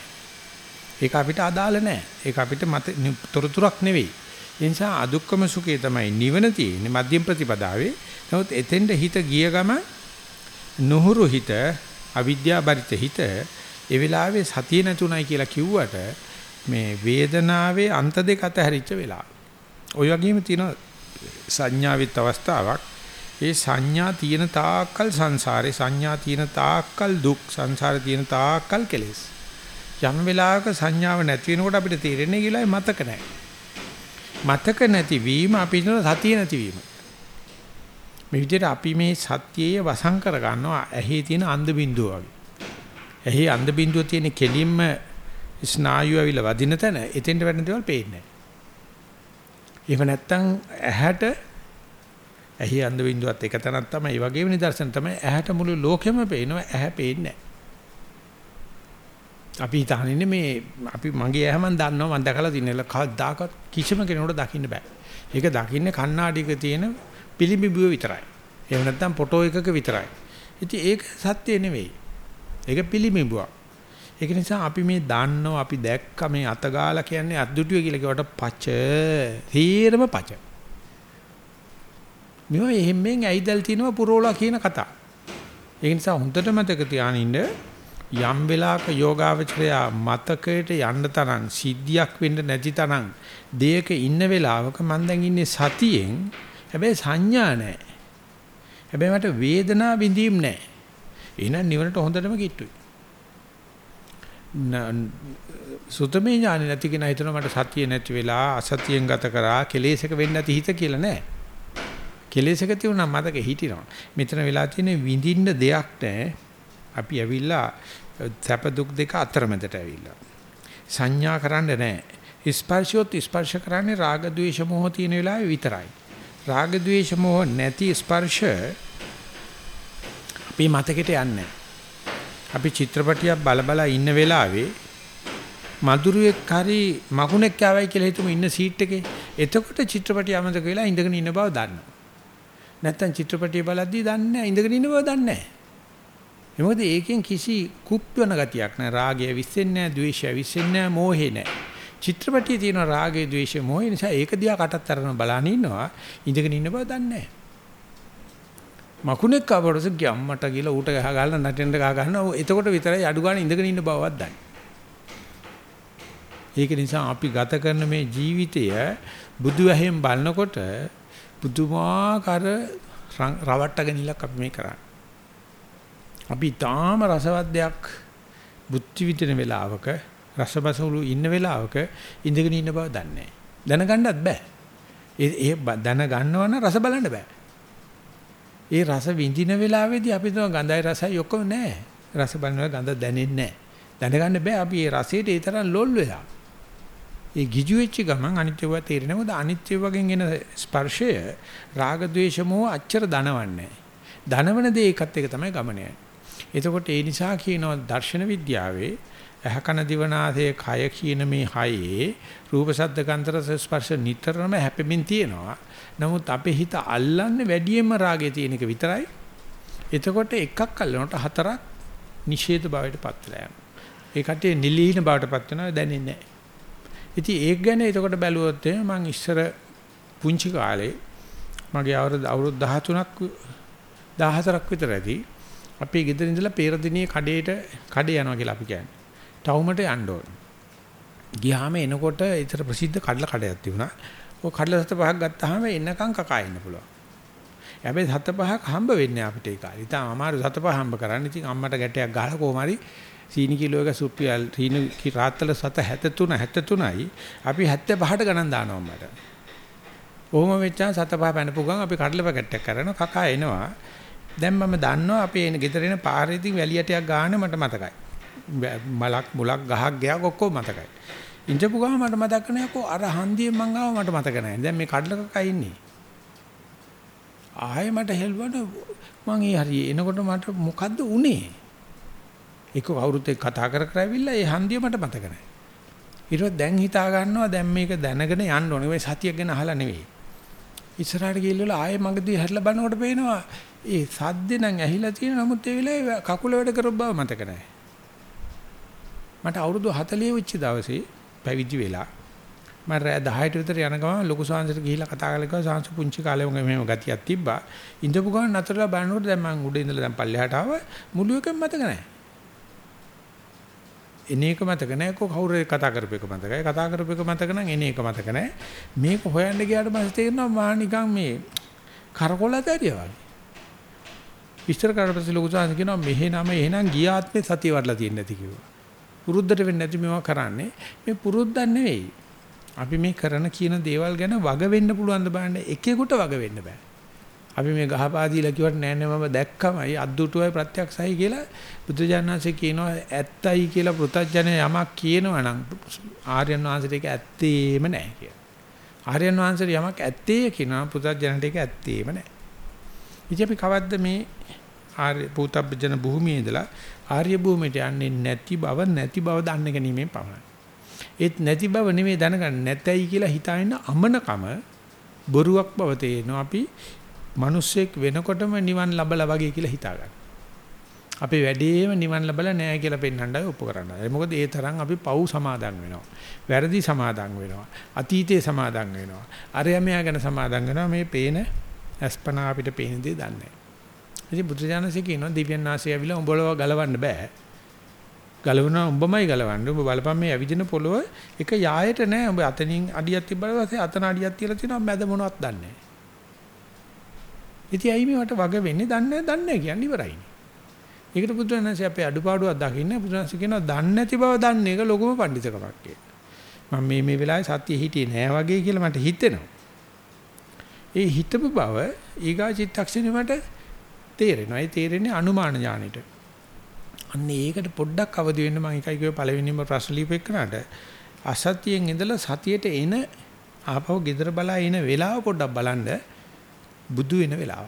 ඒක අපිට අදාළ නැහැ. ඒක අපිට මත තොරතුරක් නෙවෙයි. ඒ නිසා අදුක්කම සුඛේ තමයි නිවන තියෙන්නේ මධ්‍යම ප්‍රතිපදාවේ. නමුත් එතෙන්ද හිත ගිය ගම නුහුරු හිත අවිද්‍යාවරිත හිත ඒ වෙලාවේ සතිය නැතුණයි කියලා කිව්වට මේ වේදනාවේ අන්ත දෙක අතහැරිච්ච වෙලාව. ඔය වගේම තියෙනවා සංඥාවිත් අවස්ථාවක්. ඒ සංඥා තියෙන තාක්කල් සංසාරේ සංඥා තියෙන තාක්කල් දුක් සංසාරේ තියෙන තාක්කල් කෙලෙස්. යම් වෙලාවක සංඥාව නැති වෙනකොට අපිට තේරෙන්නේ කියලා මතක නැහැ. මතක නැති වීම අපි හිතන සතිය නැති වීම මේ විදිහට අපි මේ සත්‍යයේ වසං කර ගන්නවා. ඇහි තියෙන අන්ධ බින්දුව වගේ. ඇහි අන්ධ බින්දුව තියෙන කෙලින්ම ස්නායු ඇවිල්ලා වදින තැන එතෙන්ට වැටෙන දේවල් පේන්නේ නැහැ. එහෙම නැත්නම් ඇහැට ඇහි අන්ධ බින්දුවත් එක තැනක් තමයි. ඒ වගේම නිදර්ශන තමයි ඇහැට මුළු ලෝකෙම පේනවා ඇහැ පේන්නේ අපි හිතන්නේ මේ අපි මගේ ඇහැ මන් දන්නවා මන් දැකලා තිනල කවදාකවත් කිසිම කෙනෙකුට දකින්න බෑ. ඒක දකින්නේ කණ්ණාඩියක තියෙන පිළිඹිබුව විතරයි. එහෙම නැත්නම් ෆොටෝ එකක විතරයි. ඉතින් ඒක සත්‍ය නෙවෙයි. ඒක පිළිඹිබුවක්. ඒක නිසා අපි මේ දන්නව අපි දැක්ක මේ අතගාලා කියන්නේ අද්දුටුවේ කියලා කියවට පච. තීරම පච. මේවා එහෙම්ෙන් ඇයිදල් තිනවා පුරෝලා කියන කතා. ඒ නිසා හොඳට මතක තියානින්න යම් වෙලාවක යෝගාවචරය මතකයට යන්න තරම් සිද්ධියක් වෙන්න නැති තරම් දෙයක ඉන්න වෙලාවක මම දැන් ඉන්නේ සතියෙන්. හැබැයි සංඥා නැහැ. හැබැයි මට වේදනා විඳීම් නැහැ. එහෙනම් නිවනට හොඳටම කිට්ටුයි. සුතමේ ඥානෙ නැති කෙනා හිතනවා මට සතිය නැති වෙලා අසතියෙන් ගත කරා කෙලෙසක වෙන්න නැති හිත කියලා නෑ. කෙලෙසක තියුණා මතක හිටිනවා. මෙතන වෙලා තියෙන විඳින්න දෙයක් නෑ. අපි ඇවිල්ලා සැප දුක් දෙක අතරමැදට ඇවිල්ලා. සංඥා කරන්න නෑ. ස්පර්ශියොත් ස්පර්ශ කරන්නේ රාග ద్వේෂ මොහ තියෙන වෙලාවේ විතරයි. රාග ద్వේෂ මොහ නැති ස්පර්ශ අපේ මතකෙට යන්නේ නෑ. අපි චිත්‍රපටියක් බල බල ඉන්න වෙලාවේ මధుරයක් හරි මකුණෙක් ආවයි කියලා හිතමු ඉන්න සීට් එකේ. එතකොට චිත්‍රපටිය අමතක වෙලා ඉඳගෙන ඉන්න බව දන්නවා. නැත්තම් චිත්‍රපටිය බලද්දී දන්නේ නැහැ ඉඳගෙන ඉන්න බව දන්නේ නැහැ. ඒ මොකද ඒකෙන් කිසි කුප්පවන ගතියක් නැහැ. රාගය විශ්ෙන්නේ නැහැ, ද්වේෂය විශ්ෙන්නේ නැහැ, මෝහේ නැහැ. චිත්‍රපටියේ තියෙන රාගය, ද්වේෂය, මෝහය නිසා ඒක දිහා කටත් අරගෙන බලන ඉන්නවා. ඉඳගෙන ඉන්න බව දන්නේ නැහැ. මකුණෙක් ආවොත් ගියම්මට ගිහලා ඌට ගහ ගන්න නටෙන්ට ගහ ගන්නවා. එතකොට විතරයි අඩු ගන්න ඉඳගෙන ඉන්න බවවත් දන්නේ. ඒක නිසා අපි ගත කරන මේ ජීවිතය බුදු ඇහෙන් බලනකොට පුදුමාකාර රවට්ටගෙන ඉලක් අපි මේ කරන්නේ. අපි තාම රසවත් දෙයක් බුද්ධි විදින වෙලාවක රසබසවලු ඉන්න වෙලාවක ඉඳගෙන ඉන්න බව දන්නේ දැනගන්නත් බෑ. ඒ ඒ දැනගන්නව නම් රස බලන්න බෑ. ඒ රස විඳින වෙලාවේදී අපි තම ගඳයි රසයි ඔක්කොම නෑ. රස බලනවා ගඳ දැනෙන්නේ නෑ. දැනගන්න බෑ අපි ඒ රසයට ඒ තරම් ලොල් වෙලා. ඒ ගිජු වෙච්ච ගමන් අනිත්‍යව තේරෙනවා. මොකද අනිත්‍ය වගේ එන ස්පර්ශය රාග ద్వේෂ මොහ අච්චර දනවන්නේ දනවන දේ එකත් එක තමයි ගමන එතකොට ඒ නිසා කියනවා දර්ශන විද්‍යාවේ ඇහකන දිවනාසය කය කියන මේ හයේ රූප ශබ්ද ගන්ධ රස ස්පර්ශ නිතරම හැපෙමින් තියෙනවා. නමුත් අපේ හිත අල්ලන්නේ වැඩියෙන්ම රාගයේ තියෙන එක විතරයි. එතකොට එකක් අල්ලනකොට හතරක් නිෂේධ භාවයට පත් වෙලා යනවා. ඒ කටේ නිලීන භාවයට පත් වෙනවා දැනෙන්නේ නැහැ. ඉතින් ඒක ගැන එතකොට බැලුවොත් මම ඉස්සර පුංචි කාලේ මගේ අවුරුදු අවුරුදු 13ක් 14ක් විතර ඇති අපේ ගෙදර ඉඳලා පෙරදිනේ කඩේට කඩේ යනවා කියලා අපි කියන්නේ. ටවුමට යන්න ඕන. ගියාම එනකොට ඊතර ප්‍රසිද්ධ කඩල කඩයක් තිබුණා. ඔය කඩල සත පහක් ගත්තාම එන්නකම් කකා ඉන්න පුළුවන්. හැබැයි සත පහක් හම්බ වෙන්නේ අපිට ඒ කාලේ. ඉතින් අමාරු සත පහ හම්බ කරන්න. ඉතින් අම්මට ගැටයක් ගහලා කොහොම හරි සීනි කිලෝ එක සුප්පියල් සීනි රාත්තල සත 73 73යි අපි 75ට ගණන් දානවා මට. ඔහොම වෙච්චා සත පහ පැනපු ගමන් අපි කඩල පැකට් එකක් කරන කකා එනවා. දැන් මම දන්නවා අපි එන ගෙදර එන පාරේදී වැලියටයක් ගන්න මට මතකයි. මලක් මුලක් ගහක් ගයක් ඔක්කොම මතකයි. ඉඳපු ගමන් මට මතක නැහැ කො අර හන්දියෙන් මං ආව මට මතක නැහැ. දැන් මේ කඩල කකා ඉන්නේ. ආයෙ මට හෙල්වන මං ඒ හරිය එනකොට මට මොකද්ද උනේ? ඒක කවුරුත් එක්ක කතා කර කර ඇවිල්ලා ඒ හන්දිය මට මතක නැහැ. ඊට දැන් හිතා ගන්නවා දැන් මේක දැනගෙන යන්න ඕනේ. මේ සතියක් ගැන අහලා නෙවෙයි. ඉස්සරහට ගිහිල්ලා ආයෙ මගදී හැරිලා බලනකොට පේනවා ඒ සද්දේ නම් ඇහිලා තියෙන නමුත් ඒ වෙලාවේ කකුල වැඩ කරව බව මතක නැහැ. මට අවුරුදු 40 වෙච්ච දවසේ පැවිදි වෙලා මම රෑ 10ට විතර යන ගමන් ලොකු සාංශට ගිහිල්ලා කතා කරලා කිව්වා සාංශ පුංචි කාලේ වගේ මෙහෙම ගතියක් තිබ්බා. ඉඳපු ගමන් නතරලා බලනකොට දැන් මම උඩ ඉඳලා දැන් පල්ලෙහාට ආව මුළු එකම මතක නැහැ. එන එක මතක නැහැ. කො කවුරු කතා කරපු එක මතකයි. කතා කරපු එක මතක නම් එන එක මතක නැහැ. මේක හොයන්න ගියාට පස්සේ තේරෙනවා මා නිකන් මේ කරකොල දැරියා වගේ. විස්තර කරලා පස්සේ ලොකු සාංශ කියනවා මෙහෙ නම එහෙනම් ගිය ආත්මේ සතිය වඩලා තියෙන්නේ නැති කිව්වා. පුරුද්දට වෙන්නේ නැති මේවා කරන්නේ මේ පුරුද්දක් නෙවෙයි අපි මේ කරන කියන දේවල් ගැන වග වෙන්න පුළුවන් ද බලන්න එකෙකුට වග වෙන්න බෑ අපි මේ ගහපාදීලා කිව්වට නෑ නෑ මම දැක්කමයි අද්දුටුවයි ප්‍රත්‍යක්ෂයි කියලා බුදුජානනාංශේ කියනවා ඇත්තයි කියලා පෘථජ්ජන යමක් කියනවා නම් ආර්යයන් වහන්සේට ඒක ඇත්තේම නෑ කියලා. ආර්යයන් වහන්සේට යමක් ඇත්තේ කියනවා පෘථජ්ජනට ඒක ඇත්තේම නෑ. ඉතින් අපි කවද්ද මේ ආර්ය පුතබ්බජන භූමියේ ඉඳලා ආර්ය භූමියට යන්නේ නැති බව නැති බව දන්න ගැනීමෙන් පමණයි. ඒත් නැති බව නෙමෙයි දැනගන්න නැතයි කියලා හිතාගෙන අමනකම බොරුවක් බව තේරෙනවා අපි මිනිස්සෙක් වෙනකොටම නිවන් ලබලා වගේ කියලා හිතා ගන්න. අපේ වැඩේම නිවන් ලබලා නැහැ කියලා පෙන්වන්නයි ඔප්පු කරන්නේ. මොකද ඒ තරම් අපි පව් සමාදන් වෙනවා. වැරදි සමාදන් වෙනවා. අතීතේ සමාදන් වෙනවා. අරයමයා ගැන සමාදන් වෙනවා. මේ පේන අස්පනා අපිට පේන දේ දන්නේ නැහැ. ඉතින් බුදුජානසී කියනවා දිව්‍යන් ආශය ඇවිල්ලා උඹලව ගලවන්න බෑ. ගලවනවා උඹමයි ගලවන්නේ. උඹ බලපන් මේ ඇවිදින පොළොව එක යායට නෑ. උඹ අතනින් අඩියක් තිබ්බම අතන අඩියක් තියලා තියෙනවා මැද මොනවත් දන්නේ නෑ. ඉතින් ඇයි මේවට වග වෙන්නේ? දන්නේ නැහැ, දන්නේ නැහැ කියන්නේ ඉවරයිනේ. ඒකට බුදුරජාණන්සේ අපේ අඩුපාඩුවක් දකින්න බුදුරජාණන්සේ කියනවා දන්නේ නැති බව දන්නේ එක ලොකුම පඬිතුකමක් කියලා. මම මේ මේ වෙලාවේ සත්‍ය හිටියේ නෑ වගේ කියලා මට හිතෙනවා. ඒ හිතපු බව ඊගා චිත්තක්ෂණය මට තේරෙනවා. ඒ තේරෙන්නේ අනුමාන ඥානෙට. අන්න ඒකට පොඩ්ඩක් අවදි වෙන්න මම එකයි කිව්වේ පළවෙනිම ප්‍රශ්න ලියපෙන්නට අසතියෙන් ඉඳලා සතියට එන ආපහු gedara බලා එන වෙලාව පොඩ්ඩක් බලන්න බුදු වෙන වෙලාව.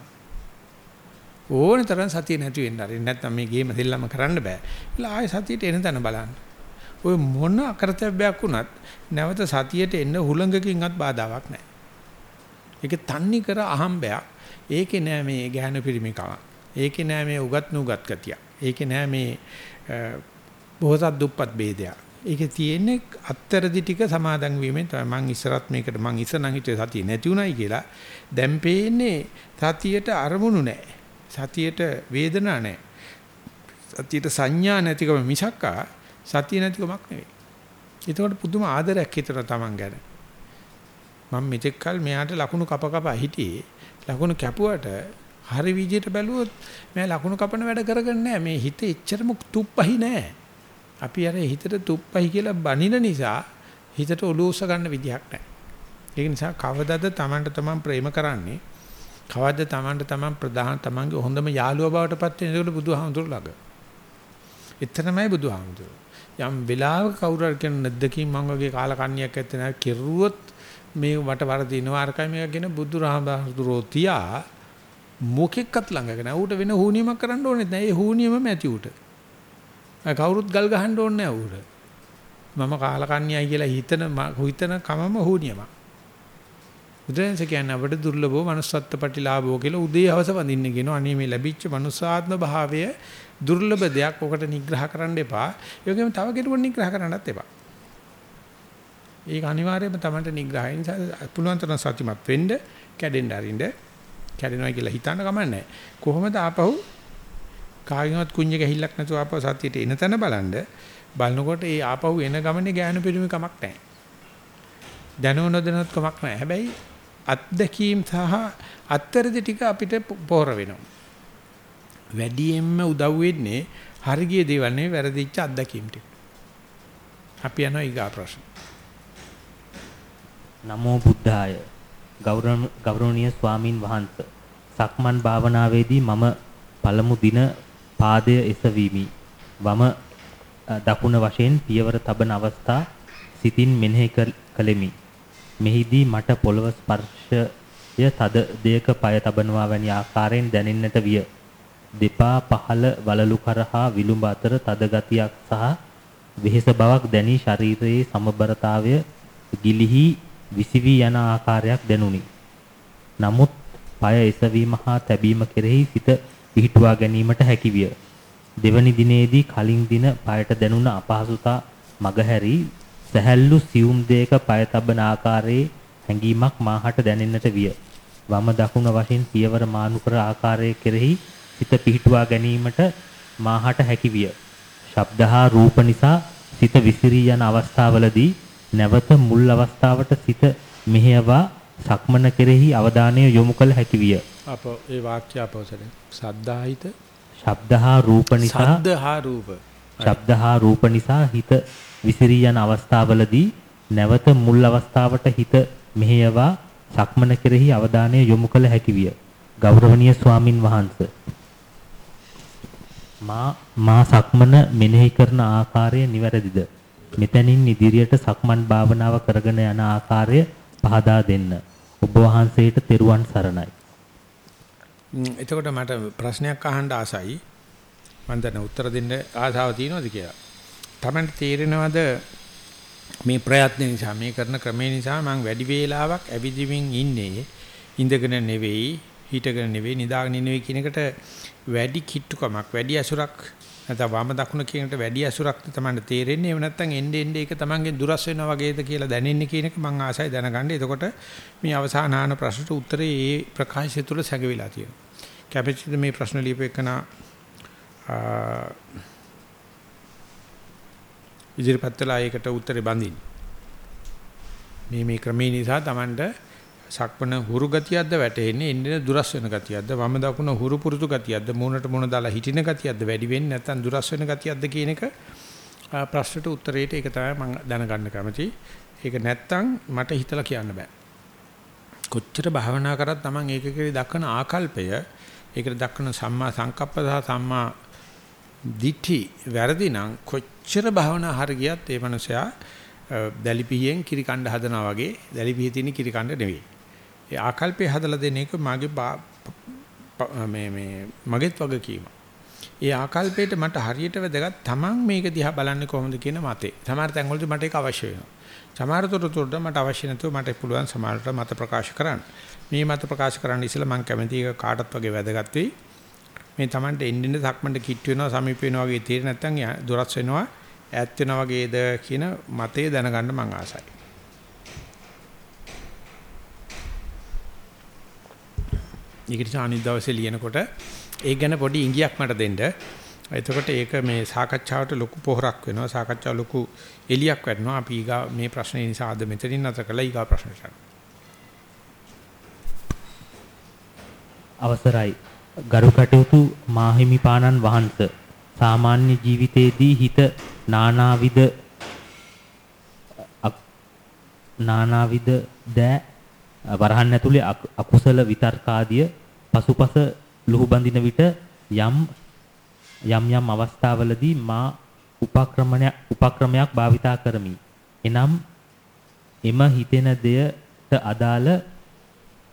ඕන තරම් සතිය නැති වෙන්න හරි නැත්නම් මේ ගේම දෙල්ලම කරන්න බෑ. ඒලා ආයෙ සතියට එන තැන බලන්න. ඔය මොන අකරතැබ්බයක් වුණත් නැවත සතියට එන්න හුලඟකින්වත් බාධාවක් නැහැ. ඒක තන්නේ කර අහම්බයක්. ඒකේ නෑ මේ ගැහණු පිරිමිකම. ඒකේ නෑ මේ උගත් නුගත් ගතිය. ඒකේ නෑ මේ බොහෝසත් දුප්පත් ભેදයක්. ඒකේ තියෙන්නේ අත්තරදි ටික සමාදන් වීමෙන් තමයි මං ඉස්සරත් මේකට මං ඉස්සර නම් හිතුවේ සතිය නැති උනායි කියලා. දැන් පේන්නේ සතියට අරමුණු නැහැ. සතියට වේදනා නැහැ. සතියට සංඥා නැතිකම මිසක්කා සතිය නැතිකමක් නෙවෙයි. ඒතකොට පුදුම ආදරයක් හිතන තමන් ගැන. මම මෙතෙක් කල මෙයාට ලකුණු කප කප හිටියේ. ලකුණු කැපුවට හරි විදියට බැලුවොත් මම ලකුණු කපන වැඩ කරගන්නේ නැහැ. මේ හිත එච්චරම තුප්පහි නැහැ. අපි අර හිතට තුප්පහි කියලා බනින නිසා හිතට ඔලූස ගන්න විදියක් නැහැ. ඒක නිසා කවදද Tamanට Taman ප්‍රේම කරන්නේ? කවද්ද Tamanට Taman ප්‍රධාන Tamanගේ හොඳම යාළුවා බවට පත් වෙන ඒකට බුදුහාමුදුරු ළඟ. එතරම්මයි බුදුහාමුදුරු. යම් වෙලාවක කවුරු හරි කියන නැද්දකින් මම වගේ කාලකන්ණියක් ඇත්තේ නැහැ කෙරුවොත් මේ වට වරදිනවා අරකයි මේක කියන බුදුරහමඳුරෝ තියා මොකෙක්වත් ළඟක නැහැ. ඌට වෙන හුනියමක් කරන්න ඕනෙත් නැහැ. ඒ හුනියමම ඇති ඌට. කවුරුත් ගල් ගහන්න ඕනේ නැහැ ඌට. මම කාලකන්ණියයි කියලා හිතන හිතන කමම හුනියමක්. බුදුරජාණන්ස කියන්නේ අපට දුර්ලභව manussත්ත්ව ප්‍රතිලාභෝ කියලා උදේ හවස වඳින්න කියනවා. අනේ මේ ලැබිච්ච manussාත්ම භාවය දුර්ලභ දෙයක්. ඔකට නිග්‍රහ කරන්න එපා. ඒ වගේම තව කෙනෙකුට නිග්‍රහ කරන්නත් එපා. ඒක අනිවාර්යයෙන්ම Tamanට නිග්‍රහය නිසා පුළුවන් තරම් සත්‍යමත් වෙන්න කැඩෙන්න අරින්න කැඩෙනවා කියලා හිතන්න කමන්නේ කොහොමද ආපහු කාගෙන්වත් කුඤ්ඤ ගැහිල්ලක් නැතුව ආපහු සත්‍යයට එන තැන බලන්න බලනකොට ඒ ආපහු එන ගමනේ ගෑනු පිරිමි කමක් නැහැ. දැනුව නොදැනුවත් කමක් නැහැ. හැබැයි අත්දැකීම් සහ අත්තරදි ටික අපිට පොර වෙනවා. වැඩියෙන්ම උදව් වෙන්නේ හරිය දේවල් නෙවෙයි වැරදිච්ච අත්දැකීම් ටික. අපි යනවා ඊගා ප්‍රශ්න. නමෝ බුද්ධාය. ගෞරවනීය ස්වාමින් වහන්සේ. සක්මන් භාවනාවේදී මම පළමු දින පාදය එසවීමි. වම දකුණ වශයෙන් පියවර තබන අවස්ථා සිතින් මෙනෙහි කළෙමි. මෙහිදී මට පොළව ස්පර්ශය තද දෙයක পায় තබනවා වැනි ආකාරයෙන් දැනෙන්නට විය. දෙපා පහළ වලලු කරහා විලුඹ අතර තද ගතියක් සහ වෙහෙස බවක් දැනී ශරීරයේ සමබරතාවය ගිලිහි විසිවී යන ආකාරයක් දැනුනි. නමුත් পায় එසවීම හා තැබීම කෙරෙහි සිත පිහිටුවා ගැනීමට හැකිවිය. දෙවනි දිනේදී කලින් දින পায়ට දැනුණ අපහසුතා මගහැරි සැහැල්ලු සියුම් දෙයක পায় තබන ආකාරයේ හැඟීමක් මාහට දැනෙන්නට විය. වම දකුණ වශයෙන් පියවර මානු කර ආකාරයේ කෙරෙහි සිත පිහිටුවා ගැනීමට මාහට හැකිවිය. ශබ්දහා රූප නිසා සිත විසිරී යන අවස්ථාවලදී නැවත මුල් අවස්ථාවට සිත මෙහෙයවා සක්මන කෙරෙහි අවධානය යොමු කළ හැකි විය. අප ඒ වාක්‍ය අපවසරේ සද්දාහිත ශබ්ද හා රූප නිසා ශබ්ද හා රූප ශබ්ද හා රූප නිසා හිත විසිරී යන අවස්ථාවලදී නැවත මුල් අවස්ථාවට හිත මෙහෙයවා සක්මන කෙරෙහි අවධානය යොමු කළ හැකි විය. ගෞරවනීය ස්වාමින් වහන්සේ මා මා සක්මන මෙනෙහි කරන ආකාරය නිවැරදිද? මෙතනින් ඉදිරියට සක්මන් භාවනාව කරගෙන යන ආකාරය පහදා දෙන්න. ඔබ වහන්සේට තෙරුවන් සරණයි. එතකොට මට ප්‍රශ්නයක් අහන්න ආසයි. මම දැන් උත්තර දෙන්න ආසාව තියෙනවද කියලා. Tamanට තේරෙනවද මේ ප්‍රයත්න නිසා මේ කරන ක්‍රමේ නිසා මම වැඩි වේලාවක් ඇවිදිමින් ඉන්නේ ඉඳගෙන නෙවෙයි හිටගෙන නෙවෙයි නිදාගෙන නෙවෙයි කියන එකට වැඩි කිට්ටුකමක් වැඩි ඇසුරක් නැත්නම් වම දකුණ කියනට වැඩි ඇසුරක් තමයි තේරෙන්නේ. එහෙම නැත්නම් එන්නේ එන්නේ ඒක තමන්ගෙන් දුරස් වෙනා වගේද කියලා දැනෙන්නේ කියන එක මම ආසයි දැනගන්න. එතකොට මේ අවසාන ආන ප්‍රශ්නට උත්තරේ ඒ ප්‍රකාශය තුළ සැඟවිලා තියෙනවා. කැපිටිද මේ ප්‍රශ්න ලියපෙකන ඉදිරිපත් කළා ඒකට උත්තරේ බඳින්න. මේ මේ ක්‍රමේ නිසා තමන්ට සක්මන හුරු ගතියක්ද වැටෙන්නේ එන්නේ දුරස් වෙන ගතියක්ද වම දකුණ හුරු පුරුදු ගතියක්ද මූණට මූණ දාලා හිටින ගතියක්ද වැඩි වෙන්නේ නැත්නම් දුරස් වෙන ගතියක්ද කියන එක ප්‍රශ්නට උත්තරේට ඒක තමයි මම දැනගන්න කැමති. ඒක නැත්නම් මට හිතලා කියන්න බෑ. කොච්චර භාවනා කරත් Taman ඒකකේ දක්වන ආකල්පය ඒකට දක්වන සම්මා සංකප්ප සහ සම්මා දිට්ඨි වැරදි නම් කොච්චර භාවනා හරියට ඒ මනුස්සයා දැලිපියෙන් කිරි කණ්ඩ හදනවා වගේ දැලිපියේ තියෙන කිරි කණ්ඩ නෙවෙයි. ඒ ආකල්පය හදලා දෙන එක මගේ මේ මේ මගෙත් වගකීම. ඒ ආකල්පයට මට හරියට වැදගත් තමන් මේක දිහා බලන්නේ කොහොමද කියන මතේ. සමහර තැන්වලදී මට ඒක අවශ්‍ය වෙනවා. සමහර තොරතුරුට මට අවශ්‍ය නැතුව මට පුළුවන් සමහරට මත ප්‍රකාශ කරන්න. මේ මත ප්‍රකාශ කරන්න ඉස්සෙල්ලා මම කැමති එක කාටත් වගේ වැදගත් වෙයි. මේ තමන්ට එන්නින්න සක්මන්ට කිට් වෙනවා සමීප වෙනවා වගේ තේරෙ නැත්නම් දුරස් වෙනවා ඈත් වෙනවා වගේද කියන මතය දැනගන්න මම ආසයි. ඒක නිසා අනිත් දවසේ ලියනකොට ඒක ගැන පොඩි ඉඟියක් මට දෙන්න. එතකොට ඒක මේ සාකච්ඡාවට ලොකු පොහොරක් වෙනවා. සාකච්ඡාව ලොකු එලියක් වෙනවා. අපි ඊගා මේ ප්‍රශ්නේ නිසා අද මෙතනින් නැතර කළා ඊගා ප්‍රශ්නට. අවසරයි ගරු කටයුතු මාහිමිපාණන් වහන්ස සාමාන්‍ය ජීවිතයේදී හිත නානාවිද නානාවිද දෑ වරහන් ඇතුලේ අකුසල විතර්කාදිය පසුපස ලුහු බඳින විට යම් යම් යම් අවස්ථාවලදී මා උපක්‍රමයක් උපක්‍රමයක් භාවිතා කරමි. එනම් එම හිතෙන දෙයට අදාළ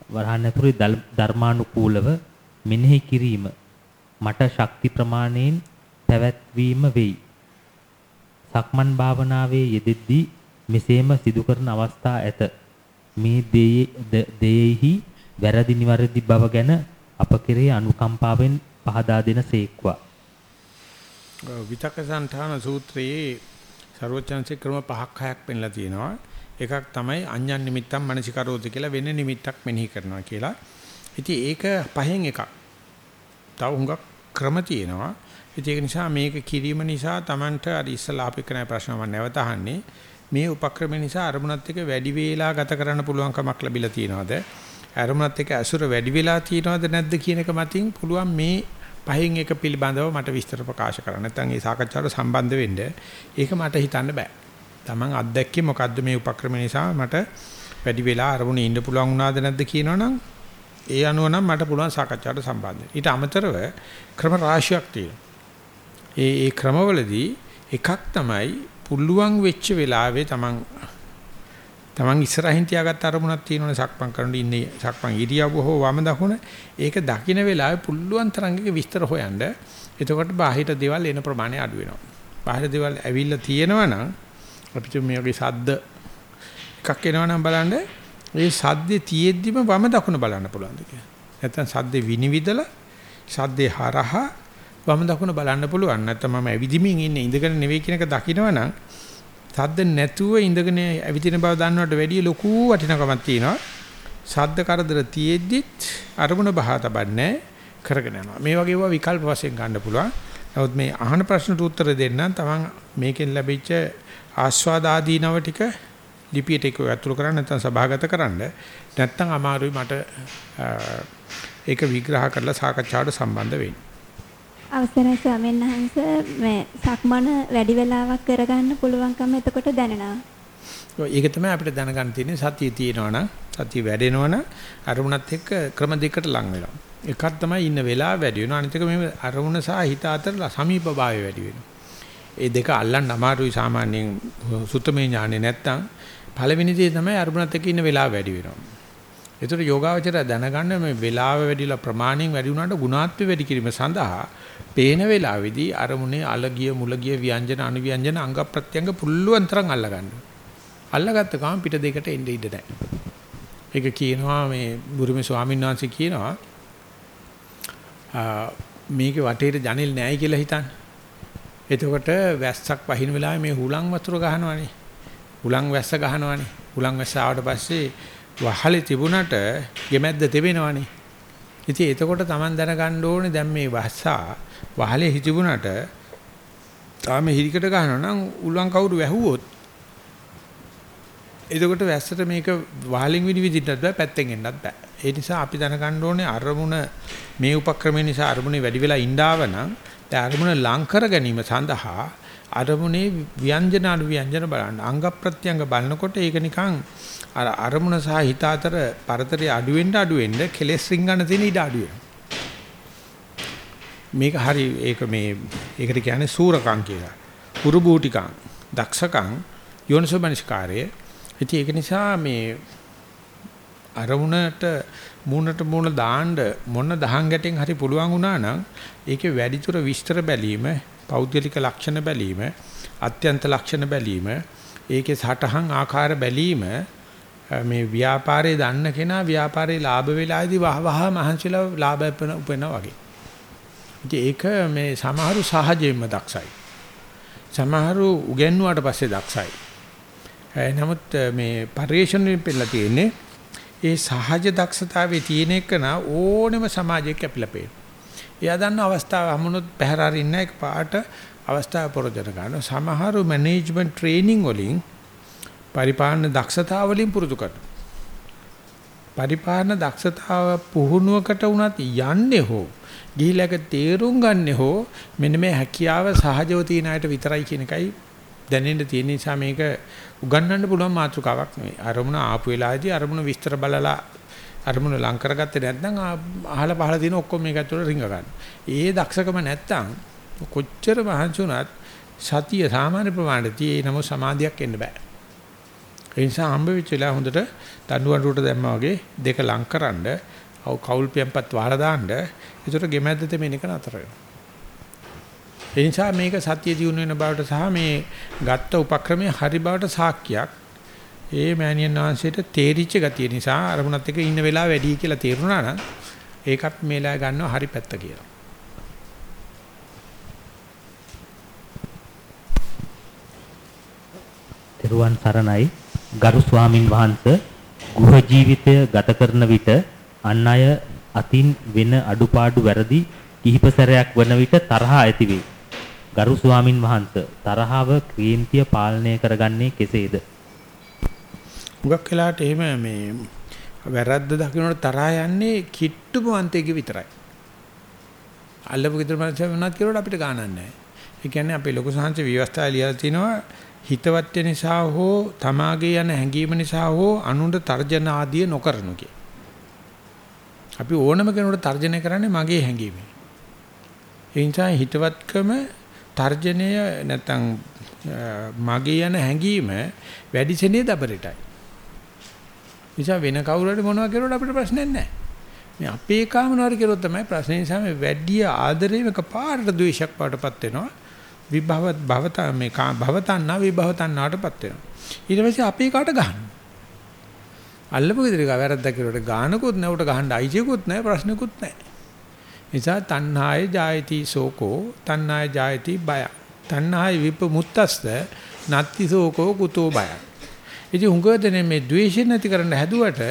වරහන් ඇතුලේ ධර්මානුකූලව මෙනෙහි කිරීම මට ශක්ති ප්‍රමාණයෙන් පැවැත්වීම වෙයි. සක්මන් භාවනාවේ යෙදෙද්දී මෙසේම සිදු කරන අවස්ථා ඇත. මේ දෙයෙහි වැරදි නිවැරදි බව ගැන අප කෙරෙහි අනුකම්පාවෙන් පහදා දෙන සේක්වා. විතක සංඨාන සූත්‍රයේ ਸਰවචන්සේ ක්‍රම පහක් හයක් පෙන්ලා තියෙනවා. එකක් තමයි අඤ්ඤන් නිමිත්තම් මනසිකරෝති කියලා වෙන නිමිත්තක් මෙනෙහි කරනවා කියලා. ඉතින් ඒක පහෙන් එකක්. තව හුඟක් ක්‍රම තියෙනවා. ඒක නිසා මේක කිරීම නිසා Tamanට අර ඉස්සලා අපි කරන ප්‍රශ්න මම නැවත අහන්නේ මේ උපක්‍රම නිසා අරමුණත් එක්ක වැඩි වේලා ගත කරන්න පුළුවන්කමක් ලැබිලා තියෙනවද? අරමුණත් එක්ක අසුර වැඩි වෙලා තියෙනවද නැද්ද කියන එක මතින් පුළුවන් මේ පහෙන් එක පිළිබඳව මට විස්තර ප්‍රකාශ කරන්න. නැත්නම් මේ සාකච්ඡාවට සම්බන්ධ වෙන්න ඒක මට හිතන්න බෑ. Taman අත්දැක්කේ මොකද්ද මේ උපක්‍රම නිසා මට වැඩි වෙලා අරමුණේ ඉන්න පුළුවන් වුණාද නැද්ද කියනවනම් ඒ අනුව නම් මට පුළුවන් සාකච්ඡාවට සම්බන්ධ වෙන්න. ඊට අමතරව ක්‍රම රාශියක් තියෙනවා. ඒ ඒ ක්‍රමවලදී එකක් තමයි පුළුවන් වෙච්ච වෙලාවේ Taman Taman ඉස්සරහින් තියාගත්ත අරමුණක් තියෙනවනේ සක්මන් කරනකොට ඉන්නේ. සක්මන් ඉරියව්ව හෝ වම දකුණ. ඒක දකින්න වෙලාවේ පුළුවන් තරංගයක විස්තර හොයන්න. එතකොට බාහිර දේවල් එන ප්‍රමාණය අඩු වෙනවා. බාහිර දේවල් ඇවිල්ලා තියෙනවනම් අපිට මේ වගේ සද්ද එකක් එනවනම් බලන්න. ඒ සද්දේ තියෙද්දිම වම දකුණ බලන්න පුළුවන් දෙක නැත්නම් සද්දේ විනිවිදලා සද්දේ හරහා වම දකුණ බලන්න පුළුවන්. නැත්නම් මම ඇවිදිමින් ඉන්නේ ඉඳගෙන නෙවෙයි කියන එක දකිනවනම් සද්ද නැතුව ඉඳගෙන ඇවිදින බව දන්නවට වැඩිය ලොකු වටිනකමක් තියෙනවා. සද්ද කරදර තියෙද්දිත් අරමුණ බහා තබන්නේ කරගෙන යනවා. මේ වගේ ඒවා විකල්ප වශයෙන් ගන්න පුළුවන්. නමුත් මේ අහන ප්‍රශ්නට උත්තර දෙන්න තමන් මේකෙන් ලැබිච්ච ආස්වාද ආදීනව ටික ලිපියට ඒක ඇතුළු කරන්න නැත්නම් සභාගත කරන්න. නැත්නම් අමාරුයි මට ඒක විග්‍රහ කරලා සාකච්ඡාවට සම්බන්ධ වෙන්න. අවසරයි ස්වාමීන් වහන්ස මේ සක්මන වැඩි වෙලාවක් කරගන්න පුළුවන්කම එතකොට දැනෙනවා. ඒක තමයි අපිට දැනගන්න තියෙන්නේ සතිය තියෙනවනම් සතිය වැඩෙනවනම් අරමුණත් එක්ක ක්‍රම දෙකකට ලං වෙනවා. එකක් තමයි ඉන්න වෙලාව වැඩි වෙනවා අනිත් එක මේ අරමුණ සහ හිත අතර සමීප භාවය වැඩි වෙනවා. ඒ දෙක අල්ලන්න අමාරුයි සාමාන්‍යයෙන් සුත්තමේ ඥානෙ නැත්තම් පළවෙනි දේ තමයි අරමුණත් එක්ක ඉන්න වෙලාව වැඩි වෙනවා. ඒතර යෝගාවචරය දැනගන්න මේ වෙලාව වැඩිලා ප්‍රමාණයෙන් වැඩි වුණාට ගුණාත්මක වැඩි කිරීම සඳහා පේන වෙලාවේදී අරමුණේ අලගිය මුලගිය ව්‍යංජන අනුව්‍යංජන අංග ප්‍රත්‍යංග පුල්ලුවන් තරම් අල්ලගන්න. අල්ලගත්ත ගමන් පිට දෙකට එන්න ඉඩ නැහැ. ඒක කියනවා මේ බුරුමේ ස්වාමීන් වහන්සේ කියනවා මේකේ වටේට ජනෙල් නැහැ කියලා හිතන්න. එතකොට වැස්සක් වහින වෙලාවේ මේ හුලං වතුර ගහනවනේ. හුලං වැස්ස ගහනවනේ. හුලං වැස්ස ආවට පස්සේ වහලේ තිබුණට ගෙමැද්ද තෙවෙනවනේ. ඉතින් එතකොට Taman දැනගන්න ඕනේ දැන් මේ වස්සා වහලේ හිටිබුණට තාම හිරිකට ගහනවා නම් උලුවන් කවුරු වැහුවොත් එතකොට වැස්සට මේක වහලින් විනිවිදින්නත් බෑ පැත්තෙන් එන්නත් බෑ. ඒ නිසා අපි දැනගන්න ඕනේ අරමුණ මේ උපක්‍රමය නිසා අරමුණේ වැඩි වෙලා ඉඳාව නම් ඒ අරමුණ ලං කර ගැනීම සඳහා අරමුණේ ව්‍යංජන අනු ව්‍යංජන බලන්න අංග ප්‍රත්‍යංග බලනකොට ඒක නිකන් අර අරමුණ සහ හිත අතර පරතරය අඩු වෙන්න අඩු වෙන්න කෙලෙස් රින්ගන්න තියෙන ඉඩ අඩු වෙනවා. මේක හරි ඒක මේ ඒකට කියන්නේ සූරකම් කියලා. පුරුබූටිකම්, දක්ෂකම්, යෝනිසෝමනස්කාරය. ඉතින් ඒක නිසා මේ අරමුණට මූණට මූණ දාන්න මොන දහං ගැටෙන් හරි පුළුවන් වුණා නම් ඒකේ වැඩිතුර විස්තර බැලීම, පෞද්ගලික ලක්ෂණ බැලීම, අත්‍යන්ත ලක්ෂණ බැලීම, ඒකේ සටහන් ආකාර බැලීම මේ ව්‍යාපාරයේ දන්න කෙනා ව්‍යාපාරේ ලාභ වෙලාදී වහ වහ මහන්සිලා ලාභ උපෙනවා වගේ. ඉතින් ඒක මේ සමහරු සහජයෙන්ම දක්ෂයි. සමහරු උගන්වුවාට පස්සේ දක්ෂයි. නමුත් මේ පරිශ්‍රණයෙන් පෙළලා තියෙන්නේ ඒ සහජ දක්ෂතාවයේ තියෙන එක නා ඕනෙම සමාජයක කැපිලා පේන. එයා දන්න අවස්ථාව හමුනොත් පැහැර අරින්න එක පාට අවස්ථාව ප්‍රයෝජන ගන්න. සමහරු මැනේජ්මන්ට් ට්‍රේනින් වලින් පරිපාලන දක්ෂතාව වලින් පුරුදු කරනවා. පරිපාලන දක්ෂතාව පුහුණුවකට උනත් යන්නේ හෝ ගිහිලක තේරුම් ගන්නේ හෝ මෙන්න මේ හැකියාව සහජව තියෙන අයට විතරයි කියන එකයි දැනෙන්න තියෙන නිසා මේක උගන්වන්න පුළුවන් මාතෘකාවක් නෙවෙයි. අරමුණ ආපු වෙලාවේදී අරමුණ විස්තර බලලා අරමුණ ලං කරගත්තේ නැත්නම් අහලා පහලා තියෙන ඔක්කොම මේක ඇතුළට රිංග ගන්න. ඒ දක්ෂකම නැත්නම් කොච්චර මහන්සි වුණත් සතිය සාමාන්‍ය ප්‍රමාණයට තියෙන නමුත් සමාධියක් එන්න බෑ. ඒ නිසා හම්බ වෙච්ච වෙලාව හොඳට දඬුවන්ට දැම්මා වගේ දෙක ලංකරනද අවු කවුල් පියම්පත් වහලා දාන්න ඒතර ගෙමැද්දට මේක නතර වෙනවා. ඒ නිසා මේක සත්‍ය දිනු වෙන බවට සහ මේ ගත්ත උපක්‍රමයේ හරි බවට සාක්කියක් ඒ මෑණියන් වහන්සේට තේරිච්ච ගතිය නිසා අරමුණත් එක්ක ඉන්න වෙලාව වැඩි කියලා තේරුණා නම් ඒකත් මේලා ගන්නවා හරි පැත්ත කියලා. තෙරුවන් සරණයි ගරු ස්වාමින් වහන්සේ ගෘහ ජීවිතය ගත කරන විට අන් අය අතින් වෙන අඩුපාඩු වැරදි කිහිප සැරයක් වන විට තරහ ඇති වේ. ගරු ස්වාමින් වහන්සේ තරහව ක්‍රීම්තිය පාලනය කරගන්නේ කෙසේද? මුගක් වෙලාට එහෙම මේ වැරද්ද දකින්නට තරහා යන්නේ කිට්ටුම වන්තයෙක් විතරයි. අල්ලපු ගෙදර මනස වුණත් කියලා අපිට ගානක් නැහැ. ඒ කියන්නේ අපේ ලොකු සංහංශ විවස්ථා ලියලා තිනවා හිතවත් නිසා හෝ තමාගේ යන හැඟීම නිසා හෝ අනුන්ට තර්ජන ආදිය නොකරනු කිය. අපි ඕනම කෙනෙකුට තර්ජනය කරන්නේ මගේ හැඟීමෙන්. ඒ නිසා හිතවත්කම තර්ජනය නැත්තම් මගේ යන හැඟීම වැඩි සෙනේ දබරටයි. නිසා වෙන කවුරු හරි මොනවා කරුවොත් අපිට ප්‍රශ්නයක් නැහැ. මේ අපේ කාමනවාර කරුවොත් තමයි ප්‍රශ්නේ නිසා මේ වැඩි ආදරේම කපාරට ද්වේෂයක් පාටපත් වෙනවා. විභව භවත මේ භවතන්නා විභවතන්නාටපත් වෙනවා. ඊට පස්සේ අපේ කාට ගහන්න. අල්ලපු විදිහට වැරද්ද කරුවට ගානකුත් නැවට ගහන්න අයිතියකුත් නැහැ ප්‍රශ්නකුත් නැහැ. නිසා තණ්හාය ජායති සෝකෝ තණ්හාය ජායති බය. තණ්හාය විපමුත්තස්ස නත්ති සෝකෝ කුතෝ බය. ඉතින් උංගදනේ මේ ද්වේෂය නැති කරන්න හැදුවට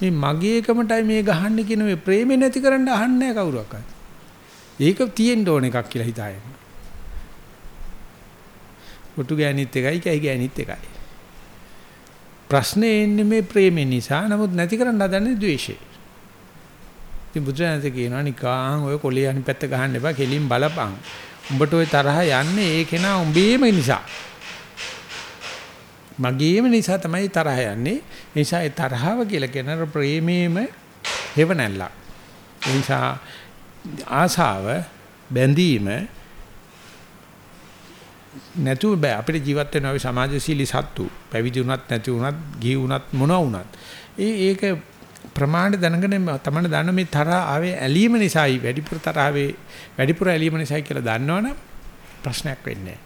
මේ මගේ එකමටයි මේ ගහන්නේ කියන මේ ප්‍රේමේ නැති කරන්න අහන්නේ කවුරක්වත්. ඒක තියෙන්න ඕන එකක් කියලා හිතාගෙන. කොටු ගෑනිත් එකයි කැහි ගෑනිත් එකයි. ප්‍රශ්නේ එන්නේ මේ ප්‍රේමේ නිසා නමුත් නැති කරන්න හදන්නේ ද්වේෂය. ඉතින් බුදුරජාණන් කියනවා නිකාං ඔය කොළේ අනිත් පැත්ත ගහන්න එපා කෙලින් බලපං. උඹට ওই තරහ යන්නේ ඒ කෙනා උඹේම නිසා. මගේම නිසා තමයි තරහ යන්නේ. ඒ නිසා ඒ තරහව කියලා කියන ප්‍රේමේම හේව නැල්ලක්. ඒ නිසා ආසාව බැඳීම නැතුව බෑ. අපිට ජීවත් වෙන අපි සමාජශීලී සත්තු. පැවිදි වුණත් නැති වුණත් ගිහි වුණත් මොනවා වුණත්. ඒ ඒක ප්‍රමාණ දැනගෙන තමයි දන්න මේ තරහ ආවේ ඇලීම නිසායි. වැඩිපුර තරහවේ වැඩිපුර ඇලීම නිසායි කියලා දන්නවනම් ප්‍රශ්නයක් වෙන්නේ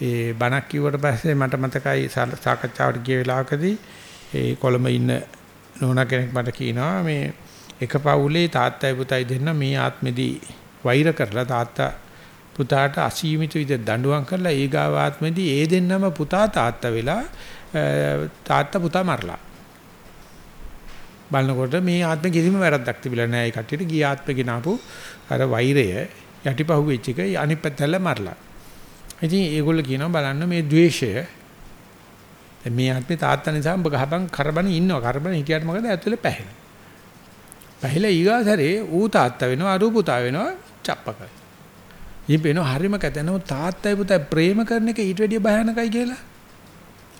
ඒ බණක් කිව්වට පස්සේ මට මතකයි සාකච්ඡාවට ගිය වෙලාවකදී ඒ කොළඹ ඉන්න නෝනා කෙනෙක් මට කියනවා මේ එක පවුලේ තාත්තයි පුතයි දෙන්න මේ ආත්මෙදී වෛර කරලා තාත්තා පුතාට අසීමිත විදිහට දඬුවම් කරලා ඊගාව ආත්මෙදී ඒ දෙන්නම පුතා තාත්තා වෙලා තාත්තා පුතා මරලා බලනකොට මේ ආත්මෙ කිසිම වැරද්දක් තිබිලා නැහැ ඒ කට්ටියට ගිය ආත්මෙ ගినాපු අර වෛරය යටිපහුවෙච්ච එක අනිත් පැත්තට මරලා. ඉතින් ඒගොල්ලෝ කියනවා බලන්න මේ द्वේෂය මේ ආත්මේ තාත්තා නිසා ඔබ ගහපන් කරබන ඉන්නවා කරබන හිටියට මොකද ඇතුලේ පැහැෙන. පැහිලා ඊගාසරේ ඌ තාත්තා වෙනවා අරු පුතා වෙනවා චප්පකයි. ඉතින් පේනවා හරිම කැතනෝ තාත්තයි පුතයි ප්‍රේම කරන එක ඊට වැඩිය භයානකයි කියලා.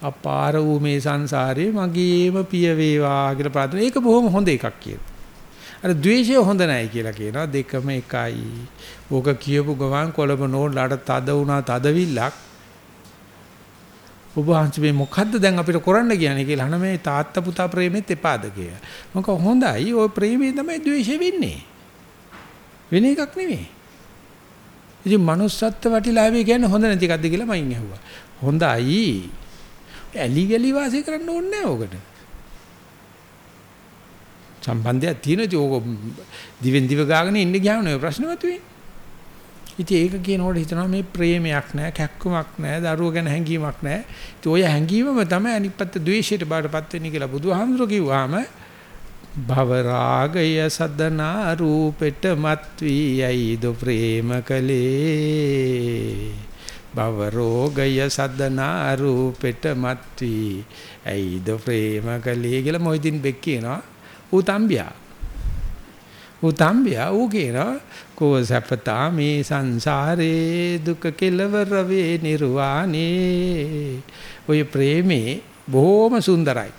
අපාර වූ මේ සංසාරේ මගේම පිය වේවා කියලා ප්‍රාර්ථනා. ඒක බොහොම හොඳ එකක් කියනවා. අර ද්වේෂය හොඳ නැහැ කියලා කියනවා. දෙකම එකයි. ඕක කියපු ගමන් කොළඹ නෝඩ්ලාට තද වුණා තදවිල්ලක්. ඔබ වහන්සේ මේ මොකද්ද දැන් අපිට කරන්න කියන්නේ කියලා අහන මේ තාත්තා පුතා ප්‍රේමෙත් එපාද කියලා. මොකද හොඳයි. ওই ප්‍රේමේ තමයි ද්වේෂය වෙන්නේ. වෙන එකක් නෙමෙයි. ඉතින් manussත්ත්ව වටිලාභය කියන්නේ හොඳ නැති එකක්ද කියලා මයින් ඇහුවා. හොඳයි. ඇලි ගලි වාසය කරන්න ඕනේ නැහැ ඕකට. සම්බන්ධයක් තියෙන ඉතින් ඕක දිවෙන් දිව ගාගෙන ඉන්න ගියාම නේ ප්‍රශ්න මතුවේ. ඉතින් ඒක කියනකොට හිතනවා මේ ප්‍රේමයක් නැහැ, කැක්කමක් නැහැ, දරුවෝ ගැන හැඟීමක් නැහැ. ඉතින් ඔය හැඟීමම තමයි අනිත් පැත්ත ද්වේෂයට බාටපත් වෙන්නේ කියලා බුදුහාමුදුරුවෝ කිව්වාම භව රාගය සදනා රූපෙට මත් වී යයිද ප්‍රේම කලේ භව රෝගය සදනා රූපෙට මත් වී ඇයිද ප්‍රේම කලේ කියලා මොයිදින් බෙක් කියනවා ඌ තම්බියා ඌ තම්බියා ඌ කියනවා කෝ සපතා මේ සංසාරේ දුක කෙලවර වේ නිර්වාණේ ඔය ප්‍රේමේ බොහොම සුන්දරයි.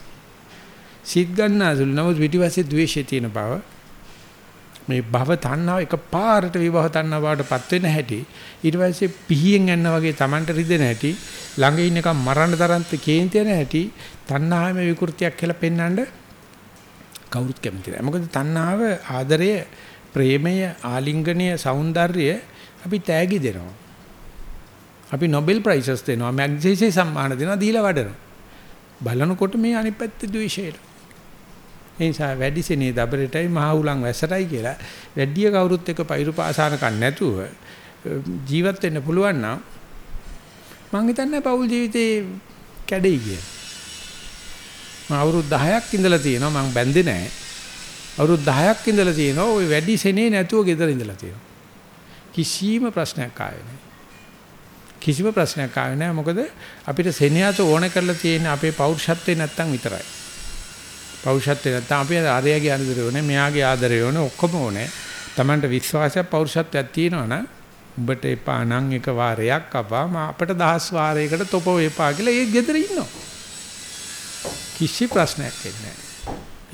සිත් ගන්නාසුළු නමුත් පිටිපස්සේ ද්වේෂය තියෙන බව මේ භව තණ්හාව එක පාරට විභව තණ්හාව බවටපත් වෙන හැටි ඊට පස්සේ පිහියෙන් යන වගේ Tamanට රිදෙන හැටි ළඟ ඉන්න එක මරණ තරන්ත කේන්ති යන හැටි තණ්හාවේ විකෘතියක් කියලා පෙන්වන්න කවුරුත් කැමති නැහැ. මොකද තණ්හාව ආදරය ප්‍රේමය ආලිංගනය సౌందර්යය අපි තෑගි දෙනවා. අපි නොබෙල් ප්‍රයිසස් දෙනවා මැග්සීසේ සම්මාන දෙනවා දීලා වඩනවා. බලනකොට මේ අනිත් පැත්තේ ද්වේෂයට. ඒ නිසා වැඩිසෙනේ දබරටයි මහ උලන් වැසටයි කියලා වැඩිය කවුරුත් එක්ක පෛරු පාසාන කන්න නැතුව ජීවත් වෙන්න පුළුවන් නම් මං හිතන්නේ පෞල් ජීවිතේ කැඩෙයි කියලා. මම අවුරුදු 10ක් ඉඳලා තියෙනවා මං බැන්දේ නැහැ. අවුරුදු 10ක් ඉඳලා තියෙනවා ওই වැඩි සෙනේ නැතුව ගෙදර ඉඳලා තියෙනවා. කිසිම ප්‍රශ්නයක් ආවේ නැහැ. කිසිම ප්‍රශ්නයක් ආවේ නැහැ මොකද අපිට සෙනෙහස ඕන කරලා තියෙන අපේ පෞරුෂත්වේ නැත්තම් විතරයි. පෞරුෂත්වේ නැත්තම් අපි ආර්යගේ ආදරය ඕනේ මෙයාගේ ආදරය ඕනේ ඔක්කොම ඕනේ. Tamanට විශ්වාසයක් පෞරුෂත්වයක් තියෙනවා නම් උඹට එපා නම් එක වාරයක් අපා අපිට දහස් වාරයකට තොප වෙපා කියලා ඒ ගෙදර ඉන්නවා. කිසි ප්‍රශ්නයක් නැහැ.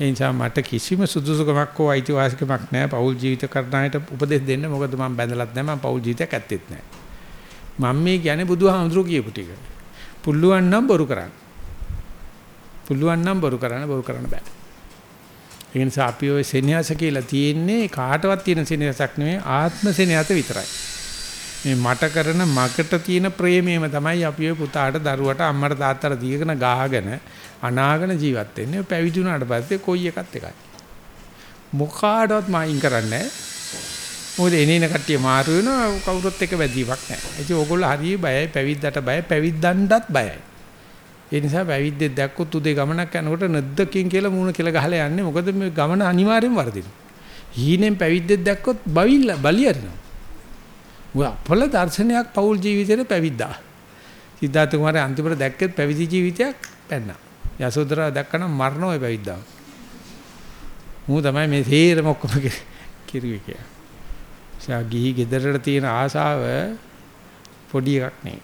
ඒ නිසා මට කිසිම සුදුසුකමක් හෝ අයිතිවාසිකමක් නැහැ පෞල් ජීවිත කරනායට උපදෙස් දෙන්න මොකද මම බැඳලත් නැහැ මම පෞල් ජීවිතයක් ඇත්තෙත් නැහැ. මම මේ කියන්නේ බුදුහාමුදුරුවෝ කියපු ටික. පුල්ලුවන් නම් බොරු කරන්න. පුළුවන් නම් බොරු කරන්න බොරු කරන්න බෑ. ඒ නිසා අපි ওই සෙනෙහස කියලා තියෙන්නේ කාටවත් තියෙන සෙනෙහසක් නෙමෙයි ආත්ම සෙනෙහස විතරයි. මේ මට කරන මකට තියෙන ප්‍රේමයම තමයි අපි ඔය පුතාට දරුවට අම්මට තාත්තට දීගෙන ගාගෙන අනාගෙන ජීවත් වෙන්නේ. පැවිදි වුණාට පස්සේ කොයි එකත් එකයි. මොකාටවත් මායින් කරන්නේ මොකද එනේන කට්ටිය මාරු වෙනවා කවුරුත් එක වැදීමක් නැහැ. ඉතින් ඕගොල්ලෝ හරිය බයයි පැවිද්දට බයයි පැවිද්දන්ටත් බයයි. ඒ නිසා පැවිද්දෙක් දැක්කොත් උදේ ගමනක් යනකොට නැද්දකින් කියලා මූණ කියලා ගහලා යන්නේ. මොකද මේ ගමන අනිවාර්යෙන් වර්ධිනවා. හීනෙන් පැවිද්දෙක් දැක්කොත් බවිල්ල බලියරිනවා. ඔය අපල දර්ශනයක් පෞල් ජීවිතේට පැවිද්දා. සිද්ධාර්ථ කුමාරයා අන්තිමට දැක්කෙත් පැවිදි ජීවිතයක් පැන්නා. යසෝදරා දැක්කනම් මරණ ඔය පැවිද්දා. මූ තමයි මේ තේරම ඔක්කොම කිරුවේ කියලා. සා ගිහි ගෙදරට තියෙන ආසාව පොඩි එකක් නෙවෙයි.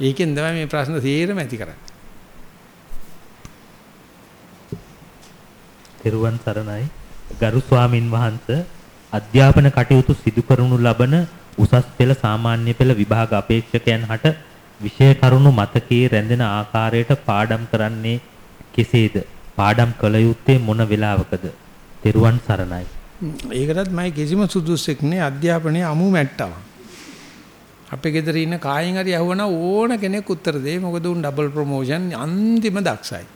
ඒකෙන් තමයි මේ ප්‍රශ්න තේරෙම ඇති කරන්නේ. තෙරුවන් සරණයි. ගරු ස්වාමින් වහන්සේ අධ්‍යාපන කටයුතු සිදු කරනු ලබන උසස් පෙළ සාමාන්‍ය පෙළ විභාග අපේක්ෂකයන් හට විෂය කරුණු මතකයේ රැඳෙන ආකාරයට පාඩම් කරන්නේ කෙසේද? පාඩම් කළ යුත්තේ මොන වෙලාවකද? තෙරුවන් සරණයි. ඒකටත් මම කිසිම සුදුසුෙක් නේ අධ්‍යාපනයේ අමු මැට්ටා. අපේ ගෙදර ඉන්න කායෙන් හරි යහුවන ඕන කෙනෙක් උත්තර දෙයි. මොකද උන් ඩබල් ප්‍රොමෝෂන් අන්තිම දක්ෂයි.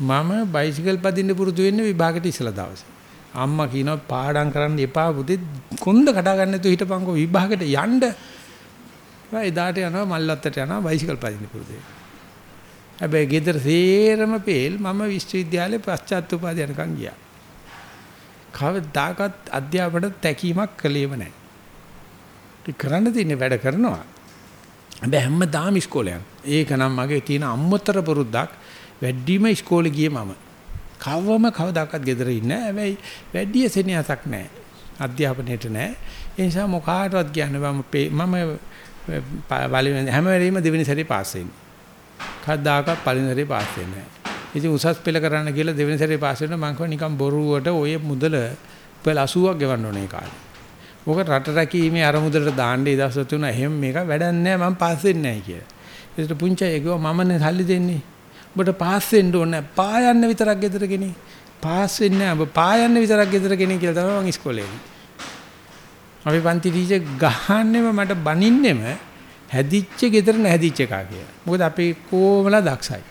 මම බයිසිකල් පදින්න පුරුදු වෙන්නේ විභාගෙට ඉස්සලා දවසේ. අම්මා කියනවා පාඩම් කරන්න එපා පුතේ කොන්ද කඩා ගන්න නැතුව හිටපන්කෝ විභාගෙට යන්න. එදාට යනවා මල්ලත්තට යනවා බයිසිකල් පදින්න පුරුදු වෙන්න. හැබැයි ගෙදර සේරම පෙල් මම විශ්වවිද්‍යාලේ පශ්චාත් උපාධිය යනකම් ගියා. කවදාකවත් අධ්‍යාපනයට තැකීමක් කළේම නැහැ. කරන්න තියෙන වැඩ කරනවා. හැබැයි හැමදාම ඉස්කෝලේ යන. ඒක නම් මගේ තියෙන අම්මතර පුරුද්දක් වැඩිම ඉස්කෝලේ ගියේ මම. කවවම කවදාකවත් ගෙදර ඉන්නේ නැහැ. හැබැයි වැඩි සෙනෙහසක් නැහැ. අධ්‍යාපනයේට නැහැ. ඒ නිසා මොකාටවත් කියන්නේ මම මම පළවෙනි හැම වෙලෙම දෙවෙනි සැරේ පාස් වෙන්නේ. කවදාකවත් පළවෙනි සැරේ පාස් වෙන්නේ නැහැ. ඉතින් උසස් පෙළ කරන්න කියලා දෙවෙනි සැරේ පාස් වෙන්න මං කිව්වා නිකන් බොරුවට ඔය මුදල පෙළ 80ක් ගෙවන්න ඕනේ කාලේ. ඕක රට රැකීමේ අරමුදලට දාන්න ඉදස් තුන එහෙම මේක වැඩක් නැහැ මම පාස් වෙන්නේ නැහැ කියලා. ඒකට පුංචි ඒකව මමනේ සල්ලි දෙන්නේ. ඔබට පාස් වෙන්න ඕනේ පායන්න විතරක් ගෙදර ගෙනි. පාස් වෙන්නේ නැහැ ඔබ පායන්න විතරක් ගෙදර ගෙනි කියලා තමයි මම ඉස්කෝලේ. අපි පන්ති ටීචර් ගහන්නෙම මට බනින්නෙම හැදිච්ච ගෙදර නැහැදිච්ච එකා කියලා. මොකද අපි කොමලා දක්ෂයි.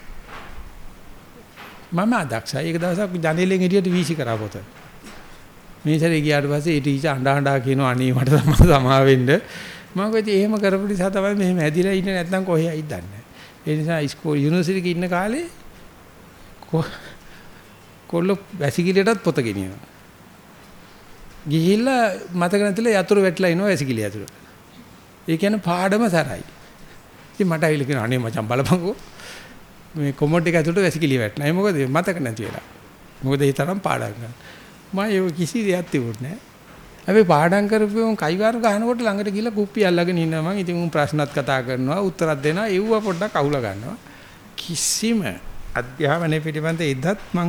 මම අදක්ෂයි. ඒක දවසක් ජනේලෙන් එළියට වීසි කරා පොත. මේ සැරේ ගියාට පස්සේ ඒ ටීචර් අඬ අඬා කියනවා අනේ මට තමයි සමා වෙන්න. මම කිව්වා එහෙම කරපු නිසා තමයි මෙහෙම ඇදිලා ඉන්නේ නැත්නම් කොහේ යයිද දන්නේ. ඒ නිසා ඉස්කෝල යුනිවර්සිටි එකේ ඉන්න කාලේ කොල්ල වැසිකිළියටත් පොත ගෙනියනවා. ගිහිල්ලා මතක නැතිලා යතුරු වැටලා එනවා වැසිකිළිය ඇතුළට. ඒ කියන්නේ පාඩම සරයි. ඉතින් මට ඇවිල්ලා කියනවා අනේ මචං බලපංකෝ මේ කොමඩ් එක ඇතුළට වැසිකිළිය වැටලා. ඒ මොකද මතක නැති වෙලා. මොකද ඒ තරම් පාඩම් කරනවා. මම ඒ කිසි දෙයක් තිබුණේ නැහැ. හැබැයි පාඩම් කරපුවම කයිවාර ගහනකොට ළඟට ගිහලා කුප්පි අල්ලගෙන ඉන්නවා මම. ඉතින් උන් ප්‍රශ්නත් කතා කරනවා, උත්තරත් දෙනවා. ඒව පොඩ්ඩක් අහුලා ගන්නවා. කිසිම අධ්‍යාපනයේ පිටිපන්ත එදත් මං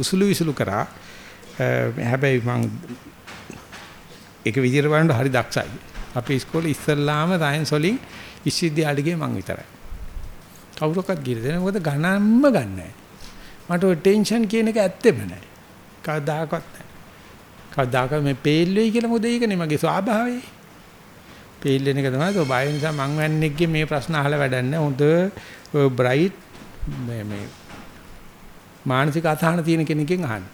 උසුළු විසුළු කරා. හැබැයි මං ඒක විදියට බලනකොට හරි දක්ෂයි. අපේ ඉස්කෝලේ ඉස්සල්ලාම සයන්ස් වලින් විශ්වවිද්‍යාලෙ ගියේ මං විතරයි. කවුරක්වත් ගිහින් දෙන්නේ මොකද ගණන්ම ගන්නෑ. මට ඔය ටෙන්ෂන් කියන එක ඇත්තෙම නෑ. කවදාකවත් නෑ. කවදාකවත් මේ පේල් වෙයි කියලා මොකද ඒකනේ මගේ ස්වභාවය. පේල් වෙන එක තමයි તો බය නිසා මං වන්නේගේ මේ ප්‍රශ්න අහලා වැඩක් නෑ. හොඳ ඔය බ්‍රයිට් මේ මේ මානසික අසහන තියෙන කෙනකින් අහන්න.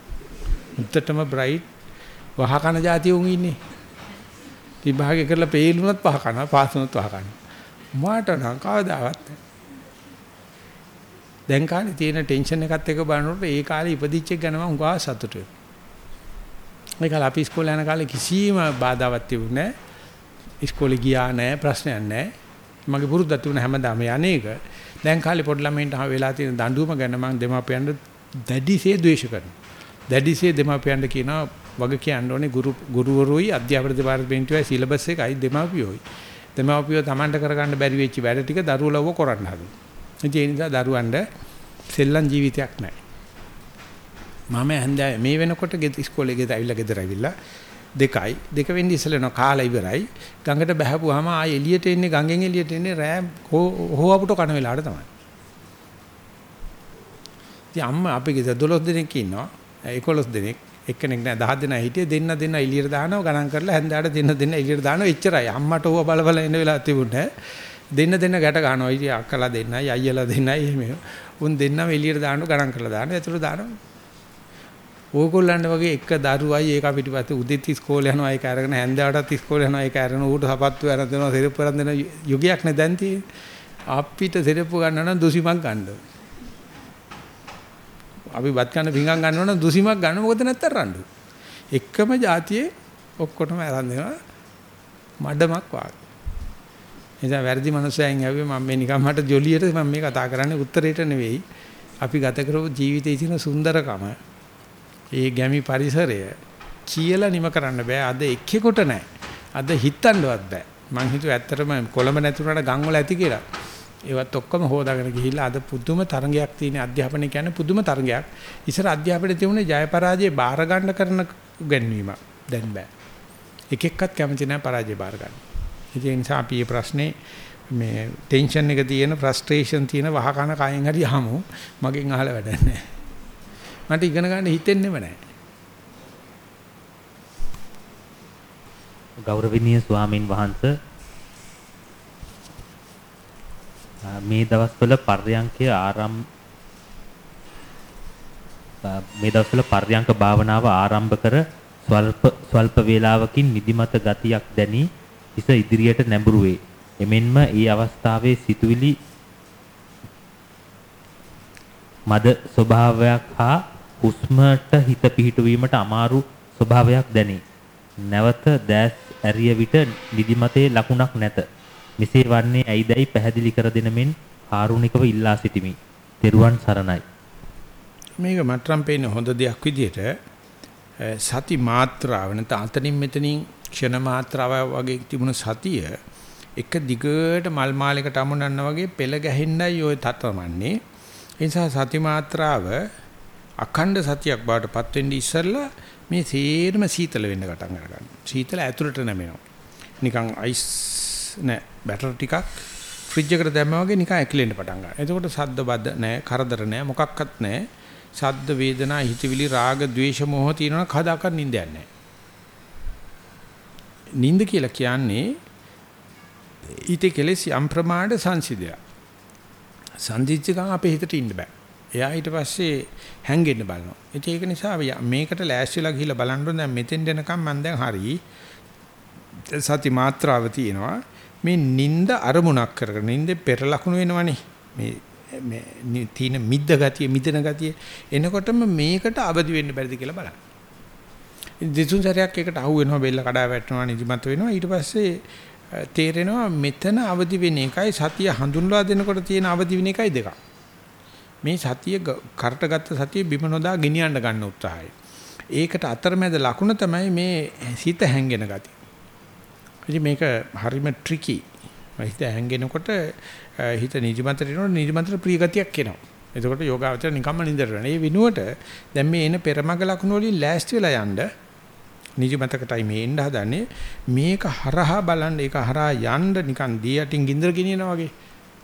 උත්තරම බ්‍රයිට් වහකන જાතිය උන් ඉන්නේ. විභාගය කරලා පේල් වුණත් පහ කනවා, පාස් වුණත් පහ කනවා. මාට නම් කවදාවත් දැන් කාලේ තියෙන ටෙන්ෂන් එකත් එක බලනකොට ඒ කාලේ ඉපදිච්ච එක ගැන මම උගා සතුටු වෙනවා. ඒ කාලේ අපි ඉස්කෝලේ යන කාලේ කිසිම බාධාවක් තිබුණේ නැහැ. ඉස්කෝලේ ගියා නැහැ, ප්‍රශ්නයක් නැහැ. මගේ පුරුද්දක් තිබුණ හැමදාම යන්නේක. දැන් කාලේ පොඩි ළමයින්ට වෙලා තියෙන දඬුවම ගැන මම දෙමාපියන්ට දැඩිසේ ද්වේෂ කරනවා. දැඩිසේ දෙමාපියන්ට කියනවා වග කියන්න ඕනේ ගුරු ගුරුවරුයි අධ්‍යාපන දෙපාර්තමේන්තුවයි සිලබස් එකයි දෙමාපියෝයි. දෙමාපියෝ Tamanට කරගන්න බැරි වෙච්ච වැඩ ටික දරුවෝ ලව්ව කරන්න හදනවා. ඒ නිසා දරුවන්ට සෙල්ලම් ජීවිතයක් නැහැ. මම හන්දෑ මේ වෙනකොට ගෙද ඉස්කෝලේ ගෙද ඇවිල්ලා ගෙදර ඇවිල්ලා දෙකයි. දෙක වෙන්නේ ඉස්සෙල්ලා කාලා ඉවරයි. ගඟට බහැපුවාම ආයෙ එළියට එන්නේ ගඟෙන් එළියට එන්නේ රෑ හොවපුට කන වෙලාවට තමයි. ඉතින් අම්මා අපි ගෙදර 12 දෙනෙක් ඉන්නවා. 11 දෙනෙක්. එක්කෙනෙක් නෑ. 10 දෙනා හිටියේ. දෙන්න දෙන්න එළියට දානවා. ගණන් කරලා හැන්දෑවට දෙන්න දෙන්න එළියට දානවා. එච්චරයි. අම්මට ඕව බල බල එන වෙලාව තිබුණේ. දෙන්න දෙන්න ගැට ගන්නවා. ඉතින් අක්කලා දෙන්නයි අයියලා දෙන්නයි. එහෙම. උන් දෙන්නම එළියට දානවා. ගණන් කරලා දානවා. ඒතර දානවා. ඕගොල්ලන්ට වගේ එක දරුවයි ඒක පිටිපස්සේ උදේත් ඉස්කෝලේ යනවා ඒක අරගෙන හැන්දෑවටත් ඉස්කෝලේ යනවා ඒක අරගෙන ඌට සපත්තු අරන් දෙනවා සෙරප්පු අරන් දෙන යුගයක් නේ දැන් තියෙන්නේ. අපිට සෙරප්පු ගන්න නම් දුසිමක් ගන්න. අපි බත් කන්න පිඟන් ගන්නව නම් දුසිමක් ගන්න. මොකද නැත්තම් රණ්ඩු? එකම જાතියේ ඔක්කොටම අරන් දෙනවා. මඩමක් වාගේ. එදා වැරදි මනුස්සයන් ඇව්වේ මම මේ නිකන් මට ජොලියට මම මේ කතා කරන්නේ උත්තරේට නෙවෙයි. අපි ගත කරපු ජීවිතයේ තියෙන සුන්දරකම ඒ ගැමි පරිසරය කියලා නිම කරන්න බෑ. අද එක්කෙකුට නැහැ. අද හිතන්නවත් බෑ. මං හිතුවා ඇත්තටම කොළඹ නැතුණාට ගම් වල ඇති කියලා. ඒවත් ඔක්කොම හොදාගෙන ගිහිල්ලා අද පුදුම තරංගයක් තියෙන අධ්‍යාපනය කියන්නේ පුදුම තරංගයක්. ඉස්සර අධ්‍යාපනයේ තිබුණේ ජය පරාජය බාර ගන්න කරන උගන්වීම. දැන් බෑ. එක එක්කත් කැමති නැහැ පරාජය බාර ගන්න. ඒ නිසා අපි මේ ප්‍රශ්නේ මේ ටෙන්ෂන් එක තියෙන ෆ්‍රස්ට්‍රේෂන් තියෙන වහකන කයෙන් හරි යහමු. මගෙන් අහලා වැඩක් නැහැ. මට ඉගෙන ගන්න හිතෙන්නේම නැහැ. ගෞරවනීය ස්වාමින් වහන්සේ මේ දවස්වල පර්යංකය ආරම්භ මේ දවස්වල පර්යංක භාවනාව ආරම්භ කර ස්වල්ප ස්වල්ප වේලාවකින් නිදිමත ගතියක් දැනි හිස ඉදිරියට නැඹුරු වේ. එමෙන්ම ඒ අවස්ථාවේ සිතුවිලි මද ස්වභාවයක් හා හුස්මට හිත පිහිටුවීමට අමාරු ස්වභාවයක් දැනේ. නැවත දැස් ඇරිය විට නිදිමතේ ලකුණක් නැත. මෙසේ වන්නේ ඇයිදයි පැහැදිලි කර දෙන මෙන් කාරුණිකව ඉල්ලා සිටිමි. තෙරුවන් සරණයි. මේක මට්ටම් පේන හොඳ දෙයක් විදිහට සති මාත්‍රාව නැත්නම් අතනින් මෙතනින් ක්ෂණ මාත්‍රාව වගේ තිබුණ සතිය එක දිගට මල් මාලයකට අමුණන්න වගේ පෙළ ගැහෙන්නයි ඔය තත්වමන්නේ. ඒ නිසා සති මාත්‍රාව අඛණ්ඩ සතියක් බවට පත් වෙන්න ඉස්සෙල්ලා මේ සේරම සීතල වෙන්න පටන් ගන්නවා. සීතල ඇතුළට නැමෙනවා. නිකන් අයිස් නෑ බැටර් ටිකක් ෆ්‍රිජ් එකට දැම්මා වගේ නිකන් ඇකිලෙන්න පටන් ගන්නවා. එතකොට සද්ද බද්ද නෑ, කරදර නෑ, මොකක්වත් නෑ. සද්ද වේදනා හිතවිලි රාග ద్వේෂ මොහ තියෙනවා කදාකත් නිින්දයක් නෑ. නිින්ද කියලා කියන්නේ ඊට කෙලෙස් යම් ප්‍රමාණයට සංසිඳයක්. සංදිච්චකම් අපේ හිතට ඉන්න බෑ. එයා ඊට පස්සේ හැංගෙන්න බලනවා. ඉතින් ඒක නිසා මේකට ලෑස්තිලා ගිහිල්ලා බලන්න දැන් මෙතෙන් දෙනකම් මම දැන් හරි සති මාත්‍රාව තියෙනවා. මේ නිින්ද අරමුණක් කරගෙන නිින්දේ පෙර ලකුණු වෙනවනේ. මේ මේ තීන මිද්ද ගතිය මිදෙන ගතිය එනකොටම මේකට අවදි වෙන්න බැරිද කියලා බලන්න. දෙතුන් සැරයක් එකට අහු වෙනවා බෙල්ල කඩා වැටෙනවා නිදිමත වෙනවා ඊට පස්සේ තේරෙනවා මෙතන අවදි වෙන එකයි සතිය හඳුන්වා දෙනකොට තියෙන අවදි වෙන එකයි දෙකක්. මේ සතිය කරටගත්ත සතිය බිම නොදා ගෙනියන්න ගන්න උත්සාහය. ඒකට අතරමැද ලකුණ තමයි මේ සිත හැංගෙන ගතිය. ඉතින් මේක හරිම ට්‍රිකි. හිත හැංගෙනකොට හිත නිදිමතට එනකොට නිදිමතට ප්‍රිය ගතියක් එනවා. එතකොට යෝගාවචර නිකම්ම නිදර වෙනවා. ඒ විනුවට දැන් මේ එන පෙරමග ලකුණු වලින් ලෑස්ති වෙලා යන්න නිදිමතකටයි මේ එන්න හදන්නේ. මේක හරහා බලන්න ඒක හරහා යන්න නිකන් දී යටින් ගින්දර ගෙනියනවා වගේ.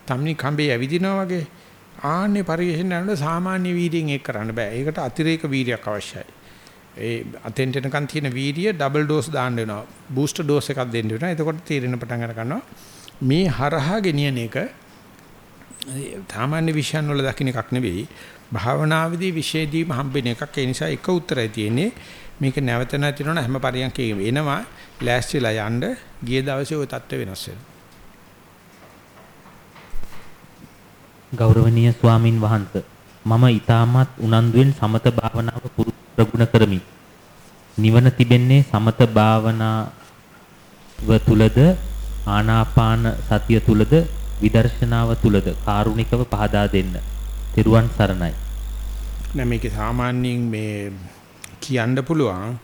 තමනි කම්බේ ඇවිදිනවා වගේ. ආන්නේ පරිශන යනකොට සාමාන්‍ය වීර්යයෙන් ඒක කරන්න බෑ. ඒකට අතිරේක වීර්යයක් අවශ්‍යයි. ඒ අතෙන්ට එනකන් තියෙන වීර්ය ඩබල් ඩෝස් දාන්න වෙනවා. බූස්ටර් ඩෝස් එකක් දෙන්න වෙනවා. එතකොට තීරණ පටන් ගන්නවා. මේ හරහා ගෙනියන එක සාමාන්‍ය විෂයන් වල දකින්න එකක් නෙවෙයි. භාවනාවේදී විශේෂදීම හම්බෙන එකක්. ඒ නිසා එක උත්තරයි තියෙන්නේ. මේක නැවත නැතිනොන හැම පරියන්කේම එනවා. ලෑස්තිලා යන්න ගිය දවසේ ওই தත්ත්ව වෙනස් වෙනවා. ගෞරවනීය ස්වාමින් වහන්සේ මම ඊටමත් උනන්දුවෙන් සමත භාවනාව ප්‍රගුණ කරමි. නිවන තිබෙන්නේ සමත භාවනාව තුලද ආනාපාන සතිය තුලද විදර්ශනාව තුලද කාරුණිකව පහදා දෙන්න. තෙරුවන් සරණයි. නෑ මේක සාමාන්‍යයෙන් මේ කියන්න පුළුවන්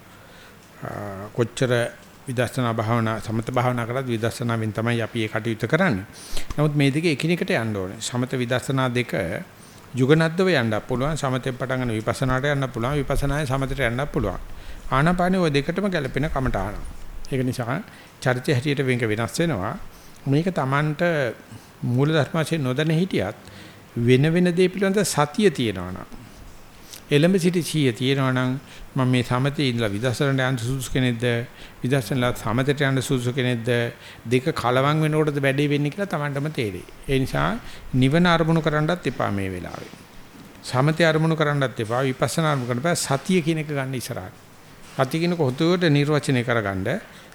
කොච්චර විදර්ශනා භාවනා සමත භාවනා කරත් විදර්ශනාවෙන් තමයි අපි ඒ කටයුතු කරන්නේ. නමුත් මේ දෙක එකිනෙකට යන්න ඕනේ. සමත විදර්ශනා දෙක යුගනද්දව යන්න පුළුවන්. සමතෙන් පටන් ගන්න විපස්සනාට යන්න පුළුවන්. විපස්සනායෙන් සමතට යන්න පුළුවන්. ආනාපානෙ ওই දෙකටම ගැලපෙන කමටහන. ඒක නිසා චරිතය හැටියට වෙනක වෙනස් වෙනවා. මේක Tamanට මූල ධර්ම වශයෙන් නොදැන හිටියත් වෙන වෙන දේ පිළිබඳ සතිය තියෙනවා නම් එළඹ සිටි සිය තියෙනවා නම් මම මේ සමතේ ඉඳලා විදර්ශනට යන්න සුදුසු කෙනෙක්ද විදර්ශනලා සමතට යන්න සුදුසු කෙනෙක්ද දෙක කලවම් වෙනකොටද වැඩේ වෙන්නේ කියලා Tamanටම තේරෙයි. ඒ නිසා නිවන අරමුණු කරන්නත් එපා මේ වෙලාවේ. සමතේ අරමුණු කරන්නත් එපා විපස්සනා අරමුණු කරන්න බෑ සතිය කියන එක ගන්න ඉස්සරහට. සතිය කියන කොහොතට නිර්වචනය කරගන්න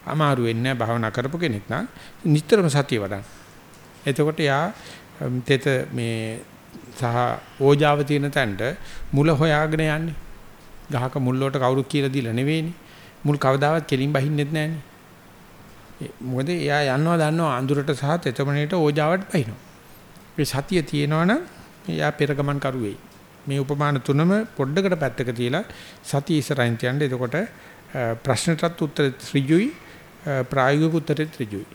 අමාරු වෙන්නේ භාවනා කරපු කෙනෙක් නම් නිතරම සතිය වඩන්න. එතකොට යා තෙත මේ සහ ඕජාව තියෙන තැනට මුල හොයාගෙන යන්නේ. ගහක මුල් වලට කවුරුත් කියලා දීලා නෙවෙයිනේ. මුල් කවදාවත් කෙලින් බහින්නෙත් නැහනේ. මොකද එයා යනවා දන්නවා අඳුරට සහ තෙතමනේට ඕජාවට බහිනවා. මේ සතිය තියෙනවනම් එයා පෙරගමන් කරුවේයි. මේ උපමාන තුනම පොඩ්ඩකට පැත්තක තියලා සතිය ඉස්සරහින් තියන්න. එතකොට ප්‍රශ්නටත් උත්තර ත්‍රිජුයි ප්‍රායෝගික උත්තරේ ත්‍රිජුයි.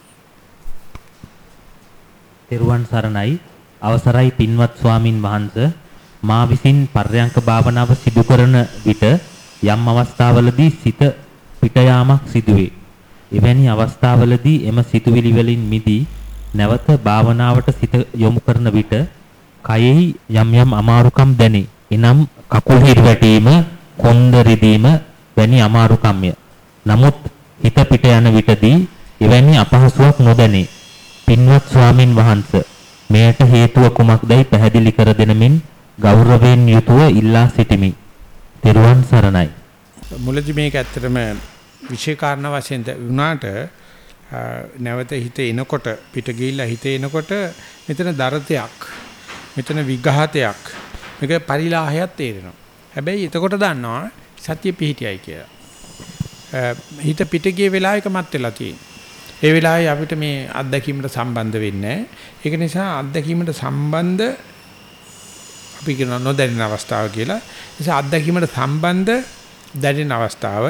තෙරුවන් සරණයි අවසරයි පින්වත් ස්වාමින් වහන්සේ මා විසින් පර්යංක භාවනාව සිදු කරන විට යම් අවස්ථාවලදී සිත පිට යාමක් සිදුවේ. එවැනි අවස්ථාවලදී එම සිතුවිලි වලින් මිදී නැවත භාවනාවට සිත යොමු කරන විට කයෙහි යම් යම් අමාරුකම් දැනේ. එනම් කකුල් හිරිවැටීම, කොන්ද රිදීම වැනි අමාරුකම්ය. නමුත් හිත පිට යන විටදී එවැනි අපහසුාවක් නොදැනේ. පින්වත් ස්වාමින් වහන්සේ මෙයට හේතුව කුමක්දයි පැහැදිලි කර දෙනමින් ගෞරවයෙන් යුතුව ඉල්ලා සිටිමි. ත්වන් සරණයි. මුලදි මේක ඇත්තටම විශේෂ කාරණා වශයෙන් වුණාට නැවත හිත එනකොට පිට ගිහිල්ලා හිත එනකොට මෙතන දරතයක් මෙතන විඝාතයක් මේක පරිලාහයක් තේරෙනවා. හැබැයි එතකොට දන්නවා සත්‍ය පිහිටියයි කියලා. හිත පිට ගිය වෙලාවක මත් වෙලා තියෙනවා. ඒ වෙලාවේ අපිට මේ අත්දැකීමට සම්බන්ධ වෙන්නේ ඒක නිසා අත්දැකීමට සම්බන්ධ අපි කියන නොදැනෙන අවස්ථාව කියලා. ඒ නිසා අත්දැකීමට සම්බන්ධ දැනෙන අවස්ථාව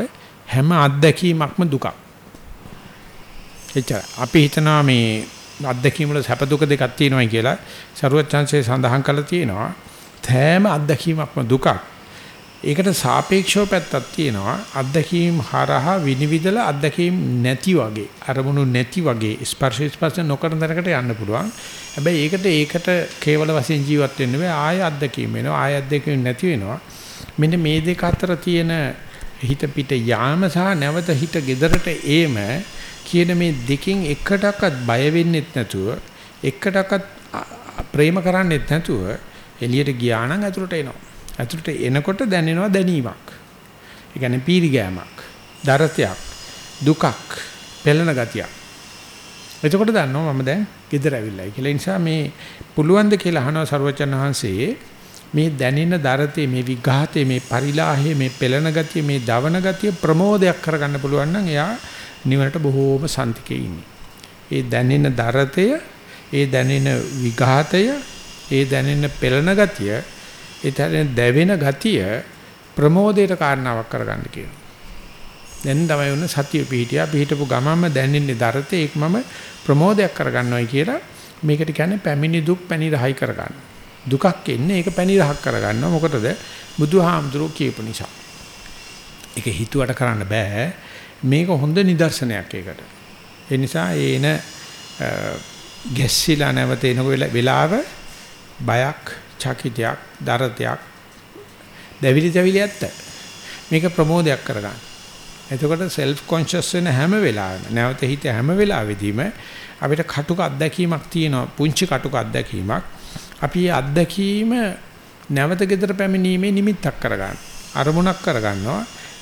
හැම අත්දැකීමක්ම දුකක්. එච්චර. අපි හිතනවා මේ අත්දැකීම් වල සැප දුක දෙකක් තියෙනවා කියලා සරුවත් chance සඳහන් කරලා තියෙනවා. තෑම අත්දැකීමක්ම දුකක්. ඒකට සාපේක්ෂව පැත්තක් තියෙනවා. අත්දැකීම් හරහා විනිවිදලා අත්දැකීම් නැති වගේ අරමුණු නැති වගේ ස්පර්ශ ස්පර්ශ නොකරන තැනකට යන්න පුළුවන්. හැබැයි ඒකට ඒකට කේවල වශයෙන් ජීවත් වෙන්න බෑ. ආය අත්දැකීම් වෙනවා ආය අත්දැකීම් නැති වෙනවා. මෙන්න මේ දෙක අතර තියෙන හිත පිට යාම සහ නැවත හිත gedරට ඒම කියන මේ දෙකෙන් එකටවත් බය වෙන්නෙත් නැතුව එකටවත් ප්‍රේම කරන්නෙත් නැතුව එළියට ගියා නම් ඇතුළට එනවා. ඇතුළට එනකොට දැනෙනවා දැනීමක්. ඒ කියන්නේ පීරිගෑමක්, දරතයක්, දුකක්, පෙළෙන ගතියක්. එතකොට දන්නවා මම දැන් ගෙදර ඇවිල්ලායි කියලා. ඒ නිසා මේ පුළුවන්ද කියලා අහනවා සර්වචන් වහන්සේ මේ දැනෙන දරතේ මේ විඝාතේ මේ පරිලාහයේ මේ පෙළන ගතිය මේ දවන ගතිය ප්‍රමෝදයක් කරගන්න පුළුවන් නම් එයා නිවනට බොහෝම සන්තිකේ ඉන්නේ. ඒ දැනෙන දරතය, ඒ දැනෙන විඝාතය, ඒ දැනෙන පෙළන ගතිය, ඒ දැනෙන දැවෙන ගතිය ප්‍රමෝදයට කාරණාවක් කරගන්න කියනවා. දැන් තමයි උන සතිය පිහිටියා පිහිටපු ගමන්ම දැනෙන්නේ දරතේ ඒක මම ප්‍රමෝදයක් කරගන්නවයි කියලා මේකට කියන්නේ පැමිණි දුක් පැණි රහයි කරගන්න. දුකක් එන්නේ ඒක පැණි රහක් කරගන්නවා මොකටද බුදුහාමුදුරුවෝ කියපු නිසා. ඒක හිතුවට කරන්න බෑ. මේක හොඳ නිදර්ශනයක් ඒකට. ඒ නිසා ඒන ගැස්සිලා නැවත එන වෙලාව බයක්, චකිතයක්, දරතයක්, දැවිලි දැවිලි ඇත්ත. මේක ප්‍රමෝදයක් කරගන්න. එතකොට self conscious වෙන හැම වෙලාවෙම නැවත හිත හැම වෙලාවෙදීම අපිට කටුක අත්දැකීමක් තියෙනවා පුංචි කටුක අත්දැකීමක් අපි ඒ අත්දැකීම නැවත gedara පැමිණීමේ නිමිත්තක් කරගන්න අරමුණක් කරගන්නවා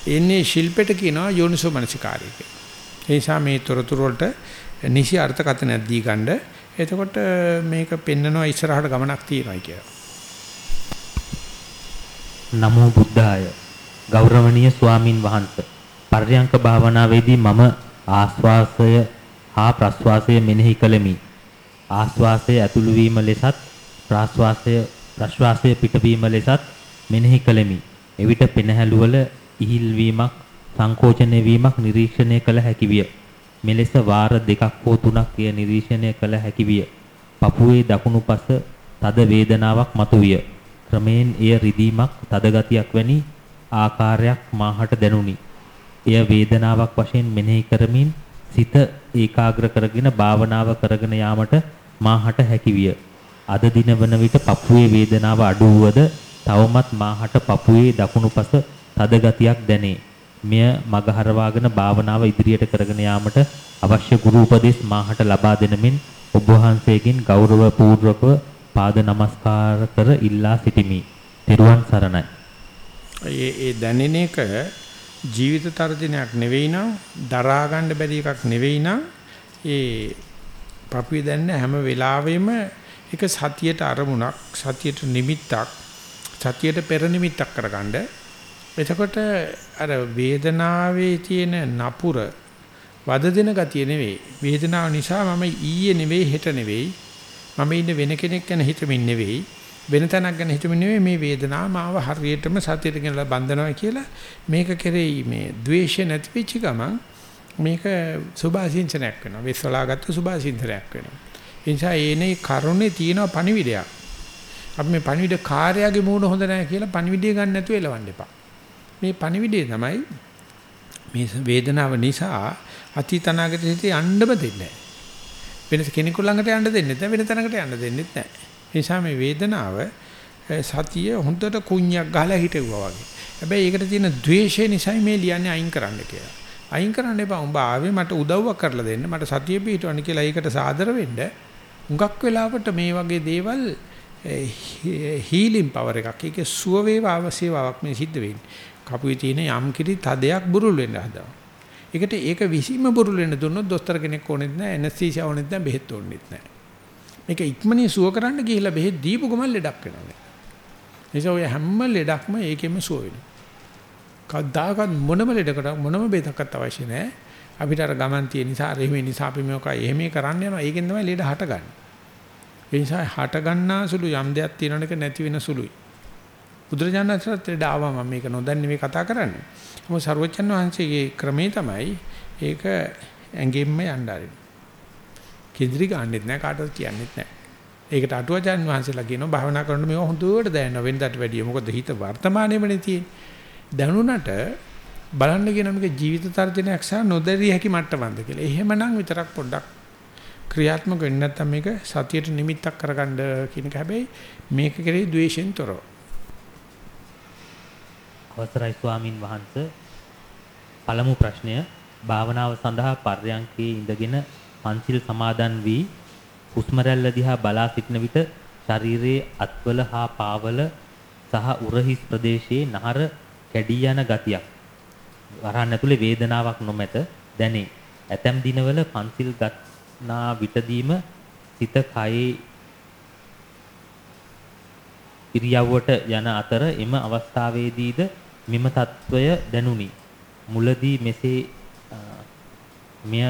එන්නේ ශිල්පෙට කියනවා යෝනිසෝ මනසිකාරය කියලා. ඒ නිසා මේ තොරතුරු වලට නිසි අර්ථකථනයක් දී ගන්න. එතකොට මේක පෙන්නනවා ඉස්සරහට ගමනක් තියෙනවා කියලා. නමෝ බුද්ධාය ගෞරවනීය ස්වාමින් වහන්සේ පර්යංක භාවනාවේදී මම ආස්වාසය හා ප්‍රස්වාසය මෙනෙහි කළෙමි. ආස්වාසය ඇතුළු වීම ලෙසත් ප්‍රාස්වාසය ප්‍රශ්වාසය පිටවීම ලෙසත් මෙනෙහි කළෙමි. එවිට පෙනහැලුවල ඉහිල් වීමක් සංකෝචනය වීමක් නිරීක්ෂණය කළ හැකි විය. මෙලෙස වාර දෙකක් හෝ තුනක් එය නිරීක්ෂණය කළ හැකි විය. පපුවේ දකුණු පස තද වේදනාවක් මතුවිය. ක්‍රමයෙන් එය රිදීමක් තද ගතියක් වැනි ආකාරයක් මාහට දැනුනි. එය වේදනාවක් වශයෙන් මෙනෙහි කරමින් සිත ඒකාග්‍ර කරගෙන භාවනාව කරගෙන යාමට මාහට හැකිවිය. අද දින වන විට පපුවේ වේදනාව අඩු වුවද තවමත් මාහට පපුවේ දකුණුපස තද ගතියක් දැනේ. මෙය මගහරවාගෙන භාවනාව ඉදිරියට කරගෙන යාමට අවශ්‍ය ගුරු උපදෙස් මාහට ලබා දෙනමින් ඔබ වහන්සේගෙන් ගෞරව පූර්වකව පාද නමස්කාර කර ඉල්ලා සිටිමි. තෙරුවන් සරණයි. ඒ ඒ දැනෙන එක ජීවිත තර්ජනයක් නෙවෙයි නම් දරා ගන්න බැරි එකක් නෙවෙයි නම් ඒ පපුවේ දැන්න හැම වෙලාවෙම ඒක සතියට අරමුණක් සතියට නිමිත්තක් සතියට පෙර නිමිත්තක් කරගන්න එතකොට අර වේදනාවේ තියෙන නපුර වද දෙන ගතිය නෙවෙයි වේදනාව නිසා මම ඊයේ නෙවෙයි හෙට නෙවෙයි මම ඉන්නේ වෙන කෙනෙක් ගැන හිතමින් නෙවෙයි. වෙන තැනක් ගැන හිතමින් නෙවෙයි. මේ වේදනාව මාව හරියටම සතියට ගෙනලා බඳිනවා කියලා මේක කෙරෙයි මේ ද්වේෂය නැති වෙච්ච ගමන් මේක සුභාසින්චනයක් වෙනවා. විශ්වලාගත්තු සුභාසින්චනයක් වෙනවා. ඒ නිසා ඒනේ කරුණේ තියෙන පණිවිඩයක්. අපි මේ පණිවිඩ කාර්යයේ මූණ හොඳ නැහැ කියලා පණිවිඩය ගන්න නැතුව එලවන්න එපා. මේ පණිවිඩය තමයි මේ වේදනාව නිසා අතීත අනාගත හිතේ යන්නම දෙන්නේ. නැහැ වෙන කෙනෙකු ළඟට යන්න දෙන්නේ නැහැ වෙන තැනකට යන්න දෙන්නේ නැහැ නිසා මේ වේදනාව සතිය හොඳට කුණ්‍යක් ගහලා හිටෙවුවා වගේ. හැබැයි ඒකට තියෙන द्वේෂය නිසා මේ ලියන්නේ අයින් කරන්න කියලා. අයින් කරන්න එපා. උඹ ආවේ මට උදව්වක් කරලා දෙන්න. මට සතිය පිටවන්න කියලා ඒකට සාදර වෙන්න. හුඟක් වෙලාවට මේ වගේ දේවල් හීලින් පවර් එකක්. ඒකේ සුව වේවා අවශ්‍යතාවක් මේ සිද්ධ වෙන්නේ. කපුවේ තියෙන යම් කිරි තදයක් බුරුල් වෙන්න හදනවා. ඒකට ඒක විසීම බුරුල් වෙන්න දුන්නොත් දොස්තර කෙනෙක් ඕනෙත් නැහැ, ඇනස්තීසියා ඕනෙත් නැහැ, බෙහෙත් ඕනෙත් නැහැ. මේක ඉක්මනින් සුව කරන්න ගිහිල්ලා බෙහෙත් දීපු ගමන් ලෙඩක් වෙනවා. නිසා ඔය හැම ලෙඩක්ම ඒකෙම සුව වෙනවා. කවදාකවත් මොනම ලෙඩකට මොනම බෙහෙතක්වත් අවශ්‍ය නැහැ. අපිට අර ගමන් තියෙන නිසා අර එහෙම නිසා අපි මේක එහෙම කරන්න යනවා. ඒකෙන් තමයි ලෙඩ හටගන්නේ. ඒ නිසා හට ගන්නා සුළු යම් දෙයක් තියෙන එක නැති වෙන සුළුයි. බුදුරජාණන්සත් ලෙඩ ආවා මම මේක නොදන්නේ මේ කතා කරන්නේ. මොකද ਸਰවචන් වහන්සේගේ ක්‍රමේ තමයි ඒක ඇඟෙන්න යන්න ආරෙන්නේ. කිඳිරි ගන්නෙත් නැහැ කාටවත් කියන්නෙත් නැහැ. ඒකට අටුවචන් වහන්සේලා කියනවා භාවනා කරනකොට මේව හොඳට දැනනවා වෙනදාට වැඩිය. මොකද හිත වර්තමානයේමනේ තියෙන්නේ. දැනුණට බලන්න කියන මේක ජීවිත තර්ජනයක් සහ නොදැරිය හැකි මට්ටමක්ද කියලා. එහෙමනම් විතරක් පොඩ්ඩක් ක්‍රියාත්මක වෙන්නේ නැත්නම් මේක සතියට නිමිත්තක් කරගන්න කියන එක හැබැයි මේක කෙරෙහි ද්වේෂෙන් තොරව. අවසරයි ස්වාමින් වහන්සේ පළමු ප්‍රශ්නය භාවනාව සඳහා පර්යංකේ ඉඳගෙන පන්සිල් සමාදන් වී හුස්ම දිහා බලා සිටන විට ශරීරයේ අත්වල හා පාවල සහ උරහිස් ප්‍රදේශයේ නහර කැඩී යන ගතියක් වරහන් ඇතුලේ වේදනාවක් නොමැත දැනේ. ඇතැම් දිනවල පන්සිල් ගන්නා විටදීම සිත කයේ ඉරියව්වට යන අතර එම අවස්ථාවේදීද මෙම తত্ত্বය දැනුනි. මුලදී මෙසේ මෙය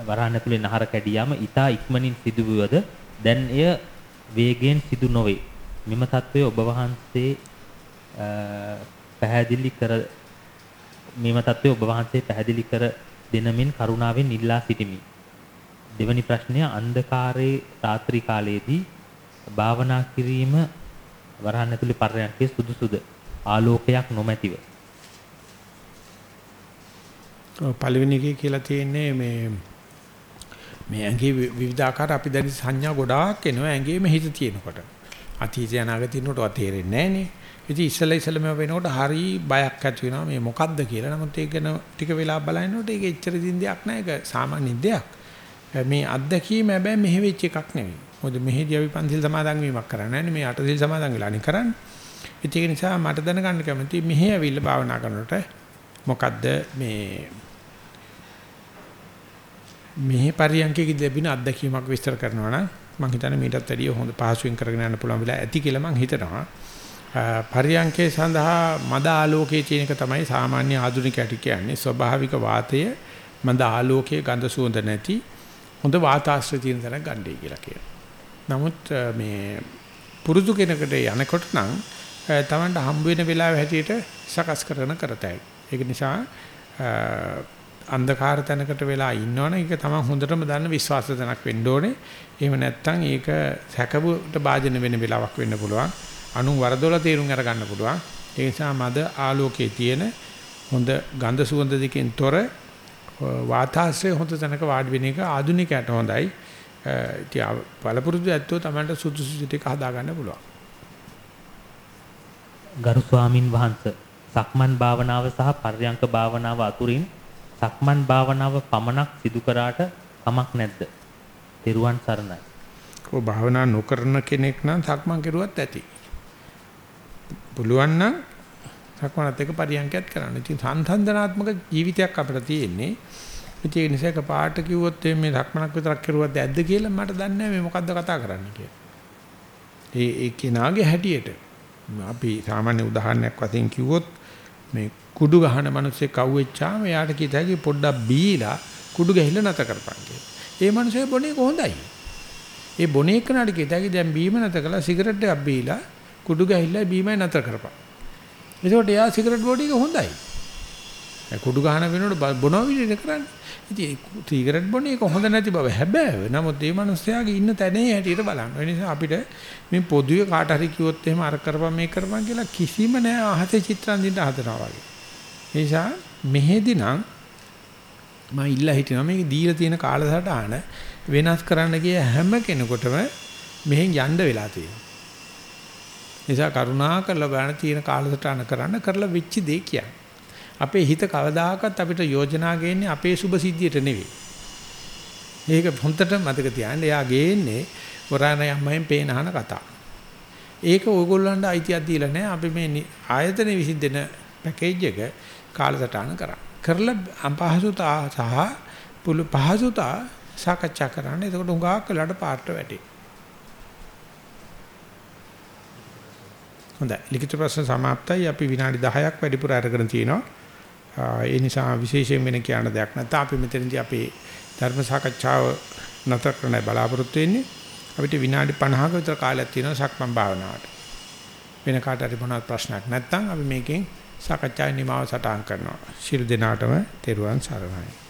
වරහන් ඇතුලේ නහර කැඩියාම ඊතා ඉක්මනින් සිදුවුවද දැන් එය වේගයෙන් සිදු නොවේ. මෙම தત્ත්වය ඔබ වහන්සේ පැහැදිලි කර මෙම தત્ත්වය ඔබ වහන්සේ පැහැදිලි කර දෙනමින් කරුණාවෙන් ඉල්ලා සිටිමි. දෙවැනි ප්‍රශ්නය අන්ධකාරයේ රාත්‍රී කාලයේදී භාවනා කිරීම වරහන් ඇතුලේ පරයන්කේ සුදුසුද ආලෝකයක් නොමැතිව පළවෙනි එකේ කියලා තියෙන්නේ මේ මේ ඇඟේ වි- විවිධාකාර අපි දැන් සංඥා ගොඩාක් එනවා ඇඟේම හිත තියෙනකොට. අතීතය අනාගතය නෝට තේරෙන්නේ නැහනේ. ඉතින් ඉස්සෙල්ලා ඉස්සෙල්ලා මේව වෙනකොට හරි බයක් ඇති වෙනවා මේ මොකද්ද කියලා. නමුත් ඒක ගැන ටික වෙලා බලනකොට ඒක එච්චර දින් දෙයක් නෑ. ඒක සාමාන්‍ය දෙයක්. මේ අත්දැකීම හැබැයි මෙහෙ වෙච්ච එකක් නෙවෙයි. මොකද මෙහෙදී අපි පන්සිල් සමාදන් වීමක් කරන්නේ නැහැ මේ අටසිල් සමාදන් වෙලා නේ කරන්නේ. ඉතින් ඒක නිසා මට දැනගන්න කැමතියි මෙහෙ ඇවිල්ලා භාවනා කරනකොට මොකද්ද මේ මෙහි පරියන්කේදී ලැබෙන අත්දැකීමක් විස්තර කරනවා නම් මම හිතන්නේ මීටත් වැඩිය හොඳ පහසුවෙන් කරගෙන යන්න පුළුවන් වෙලා ඇති කියලා මම හිතනවා. අ, පරියන්කේ සඳහා මද ආලෝකයේ තියෙන එක තමයි සාමාන්‍ය ආධුනිකයට කියන්නේ ස්වභාවික වාතය මද ආලෝකයේ ගඳ සුවඳ නැති හොඳ වාතාශ්‍රය තියෙන තැනක් ගන්නයි කියලා කියනවා. නමුත් අ, මේ පුරුදු කෙනෙකුට යනකොට නම් අ, Tamanට හම්බ වෙන වෙලාව හැටියට සකස් කරන කරතයි. ඒක නිසා අ, අන්ධකාර තැනකට වෙලා ඉන්නවනේ ඒක තමයි හොඳටම දන්න විශ්වාස තැනක් වෙන්න ඕනේ. එහෙම නැත්නම් ඒක සැකබුට භාජන වෙන වෙලාවක් වෙන්න පුළුවන්. අනු වරදොල තේරුම් අරගන්න පුළුවන්. ඒ නිසා මද ආලෝකයේ තියෙන හොඳ ගන්ධ සුවඳ දෙකෙන් තොර වාතාශ්‍රය හොඳ තැනක වාඩි වෙන එක ආධුනිකයට හොඳයි. ඉතින් පළපුරුදු ඇත්තෝ තමයි සුදුසු ටික හදා ගන්න පුළුවන්. ගරු ස්වාමින් වහන්සේ සක්මන් භාවනාව සහ පර්යංක භාවනාව අතුරින් සක්මන් භාවනාව පමණක් සිදු කරාට කමක් නැද්ද? තෙරුවන් සරණයි. කො භාවනා නොකරන කෙනෙක් නම් සක්මන් කෙරුවත් ඇති. පුළුවන් නම් සක්මනත් එක පරියන්කයක් කරන්න. ඉතින් සංසන්දනාත්මක ජීවිතයක් අපිට තියෙන්නේ. ඉතින් ඒ නිසා කපාට කිව්වොත් මේ සක්මනක් විතරක් කරුවත් ඇද්ද කියලා මට දන්නේ නැහැ මේ මොකද්ද කතා කරන්න කියලා. ඒ ඒ කෙනාගේ හැටියට අපි සාමාන්‍ය උදාහරණයක් වශයෙන් කිව්වොත් මේ කුඩු ගහන මිනිස්සේ කවුවෙච්චාම එයාට කිතයි පොඩ්ඩක් බීලා කුඩු ගහිලා නැත කරපන් කියලා. ඒ මිනිස්සේ බොනේ කොහොඳයි. ඒ බොනේ කනට කිතයි දැන් බීම නැත කළා සිගරට් එකක් බීලා කුඩු ගහිලා බීමයි නැත කරපන්. එතකොට එයා සිගරට් බොඩි එක හොඳයි. ඒ කුඩු ගහන වෙනකොට බොනවා විදිහට කරන්නේ. ඉතින් සිගරට් බොන්නේ ඒක හොඳ නැති බව හැබැයි නමුත් මේ මිනිස්යාගේ ඉන්න තැනේ හැටියට බලන්න. ඒ නිසා අපිට මේ පොදුවේ කාට හරි කිව්වොත් එහෙම අර කරපන් මේක කරපන් කියලා කිසිම නෑ අහසේ චිත්‍රන් දින්න හදනවා වගේ. ඒ නිසා මෙහෙදි නම් මම ඉල්ලා හිටිනවා මේක දීලා තියෙන කාලසටහන වෙනස් කරන්න ගිය හැම කෙනෙකුටම මෙහෙන් යන්න වෙලා තියෙනවා. නිසා කරුණා කරලා බලන්න තියෙන කාලසටහන කරන්න කරලා වෙච්ච දේ කියන්නේ. අපේ හිත කවදාකවත් අපිට යෝජනා ගේන්නේ අපේ සුභ සිද්ධියට නෙවෙයි. මේක හොන්දට මතක තියාගන්න. එයා ගේන්නේ වරාණ යම්මෙන් පේන අහන කතා. ඒක ඕගොල්ලන්ට අයිතියක් දීලා නැහැ. අපි මේ ආයතන විසින් දෙන පැකේජ් එක කාලසටහන කරා. කරලා අපහසුතා සහ පුළු පහසුතා සාකච්ඡා කරන්න. එතකොට උඟාක් වෙලාට පාට වැටේ. හොඳයි. ලිඛිත ප්‍රශ්න સમાප්තයි. අපි විනාඩි 10ක් වැඩිපුර අරගෙන තිනවා. ඒ නිසා විශේෂයෙන් වෙන කියන දෙයක් නැත්නම් අපි මෙතනදී අපේ ධර්ම සාකච්ඡාව නතර කරන්නයි බලාපොරොත්තු වෙන්නේ. අපිට විනාඩි 50ක විතර කාලයක් තියෙනවා සක්මන් භාවනාවට. වෙන කාට හරි මොනවත් ප්‍රශ්නයක් නැත්නම් අපි මේකෙන් සාකච්ඡාවේ නිමාව සටහන් කරනවා. ශිරු දිනාටම තෙරුවන් සරණයි.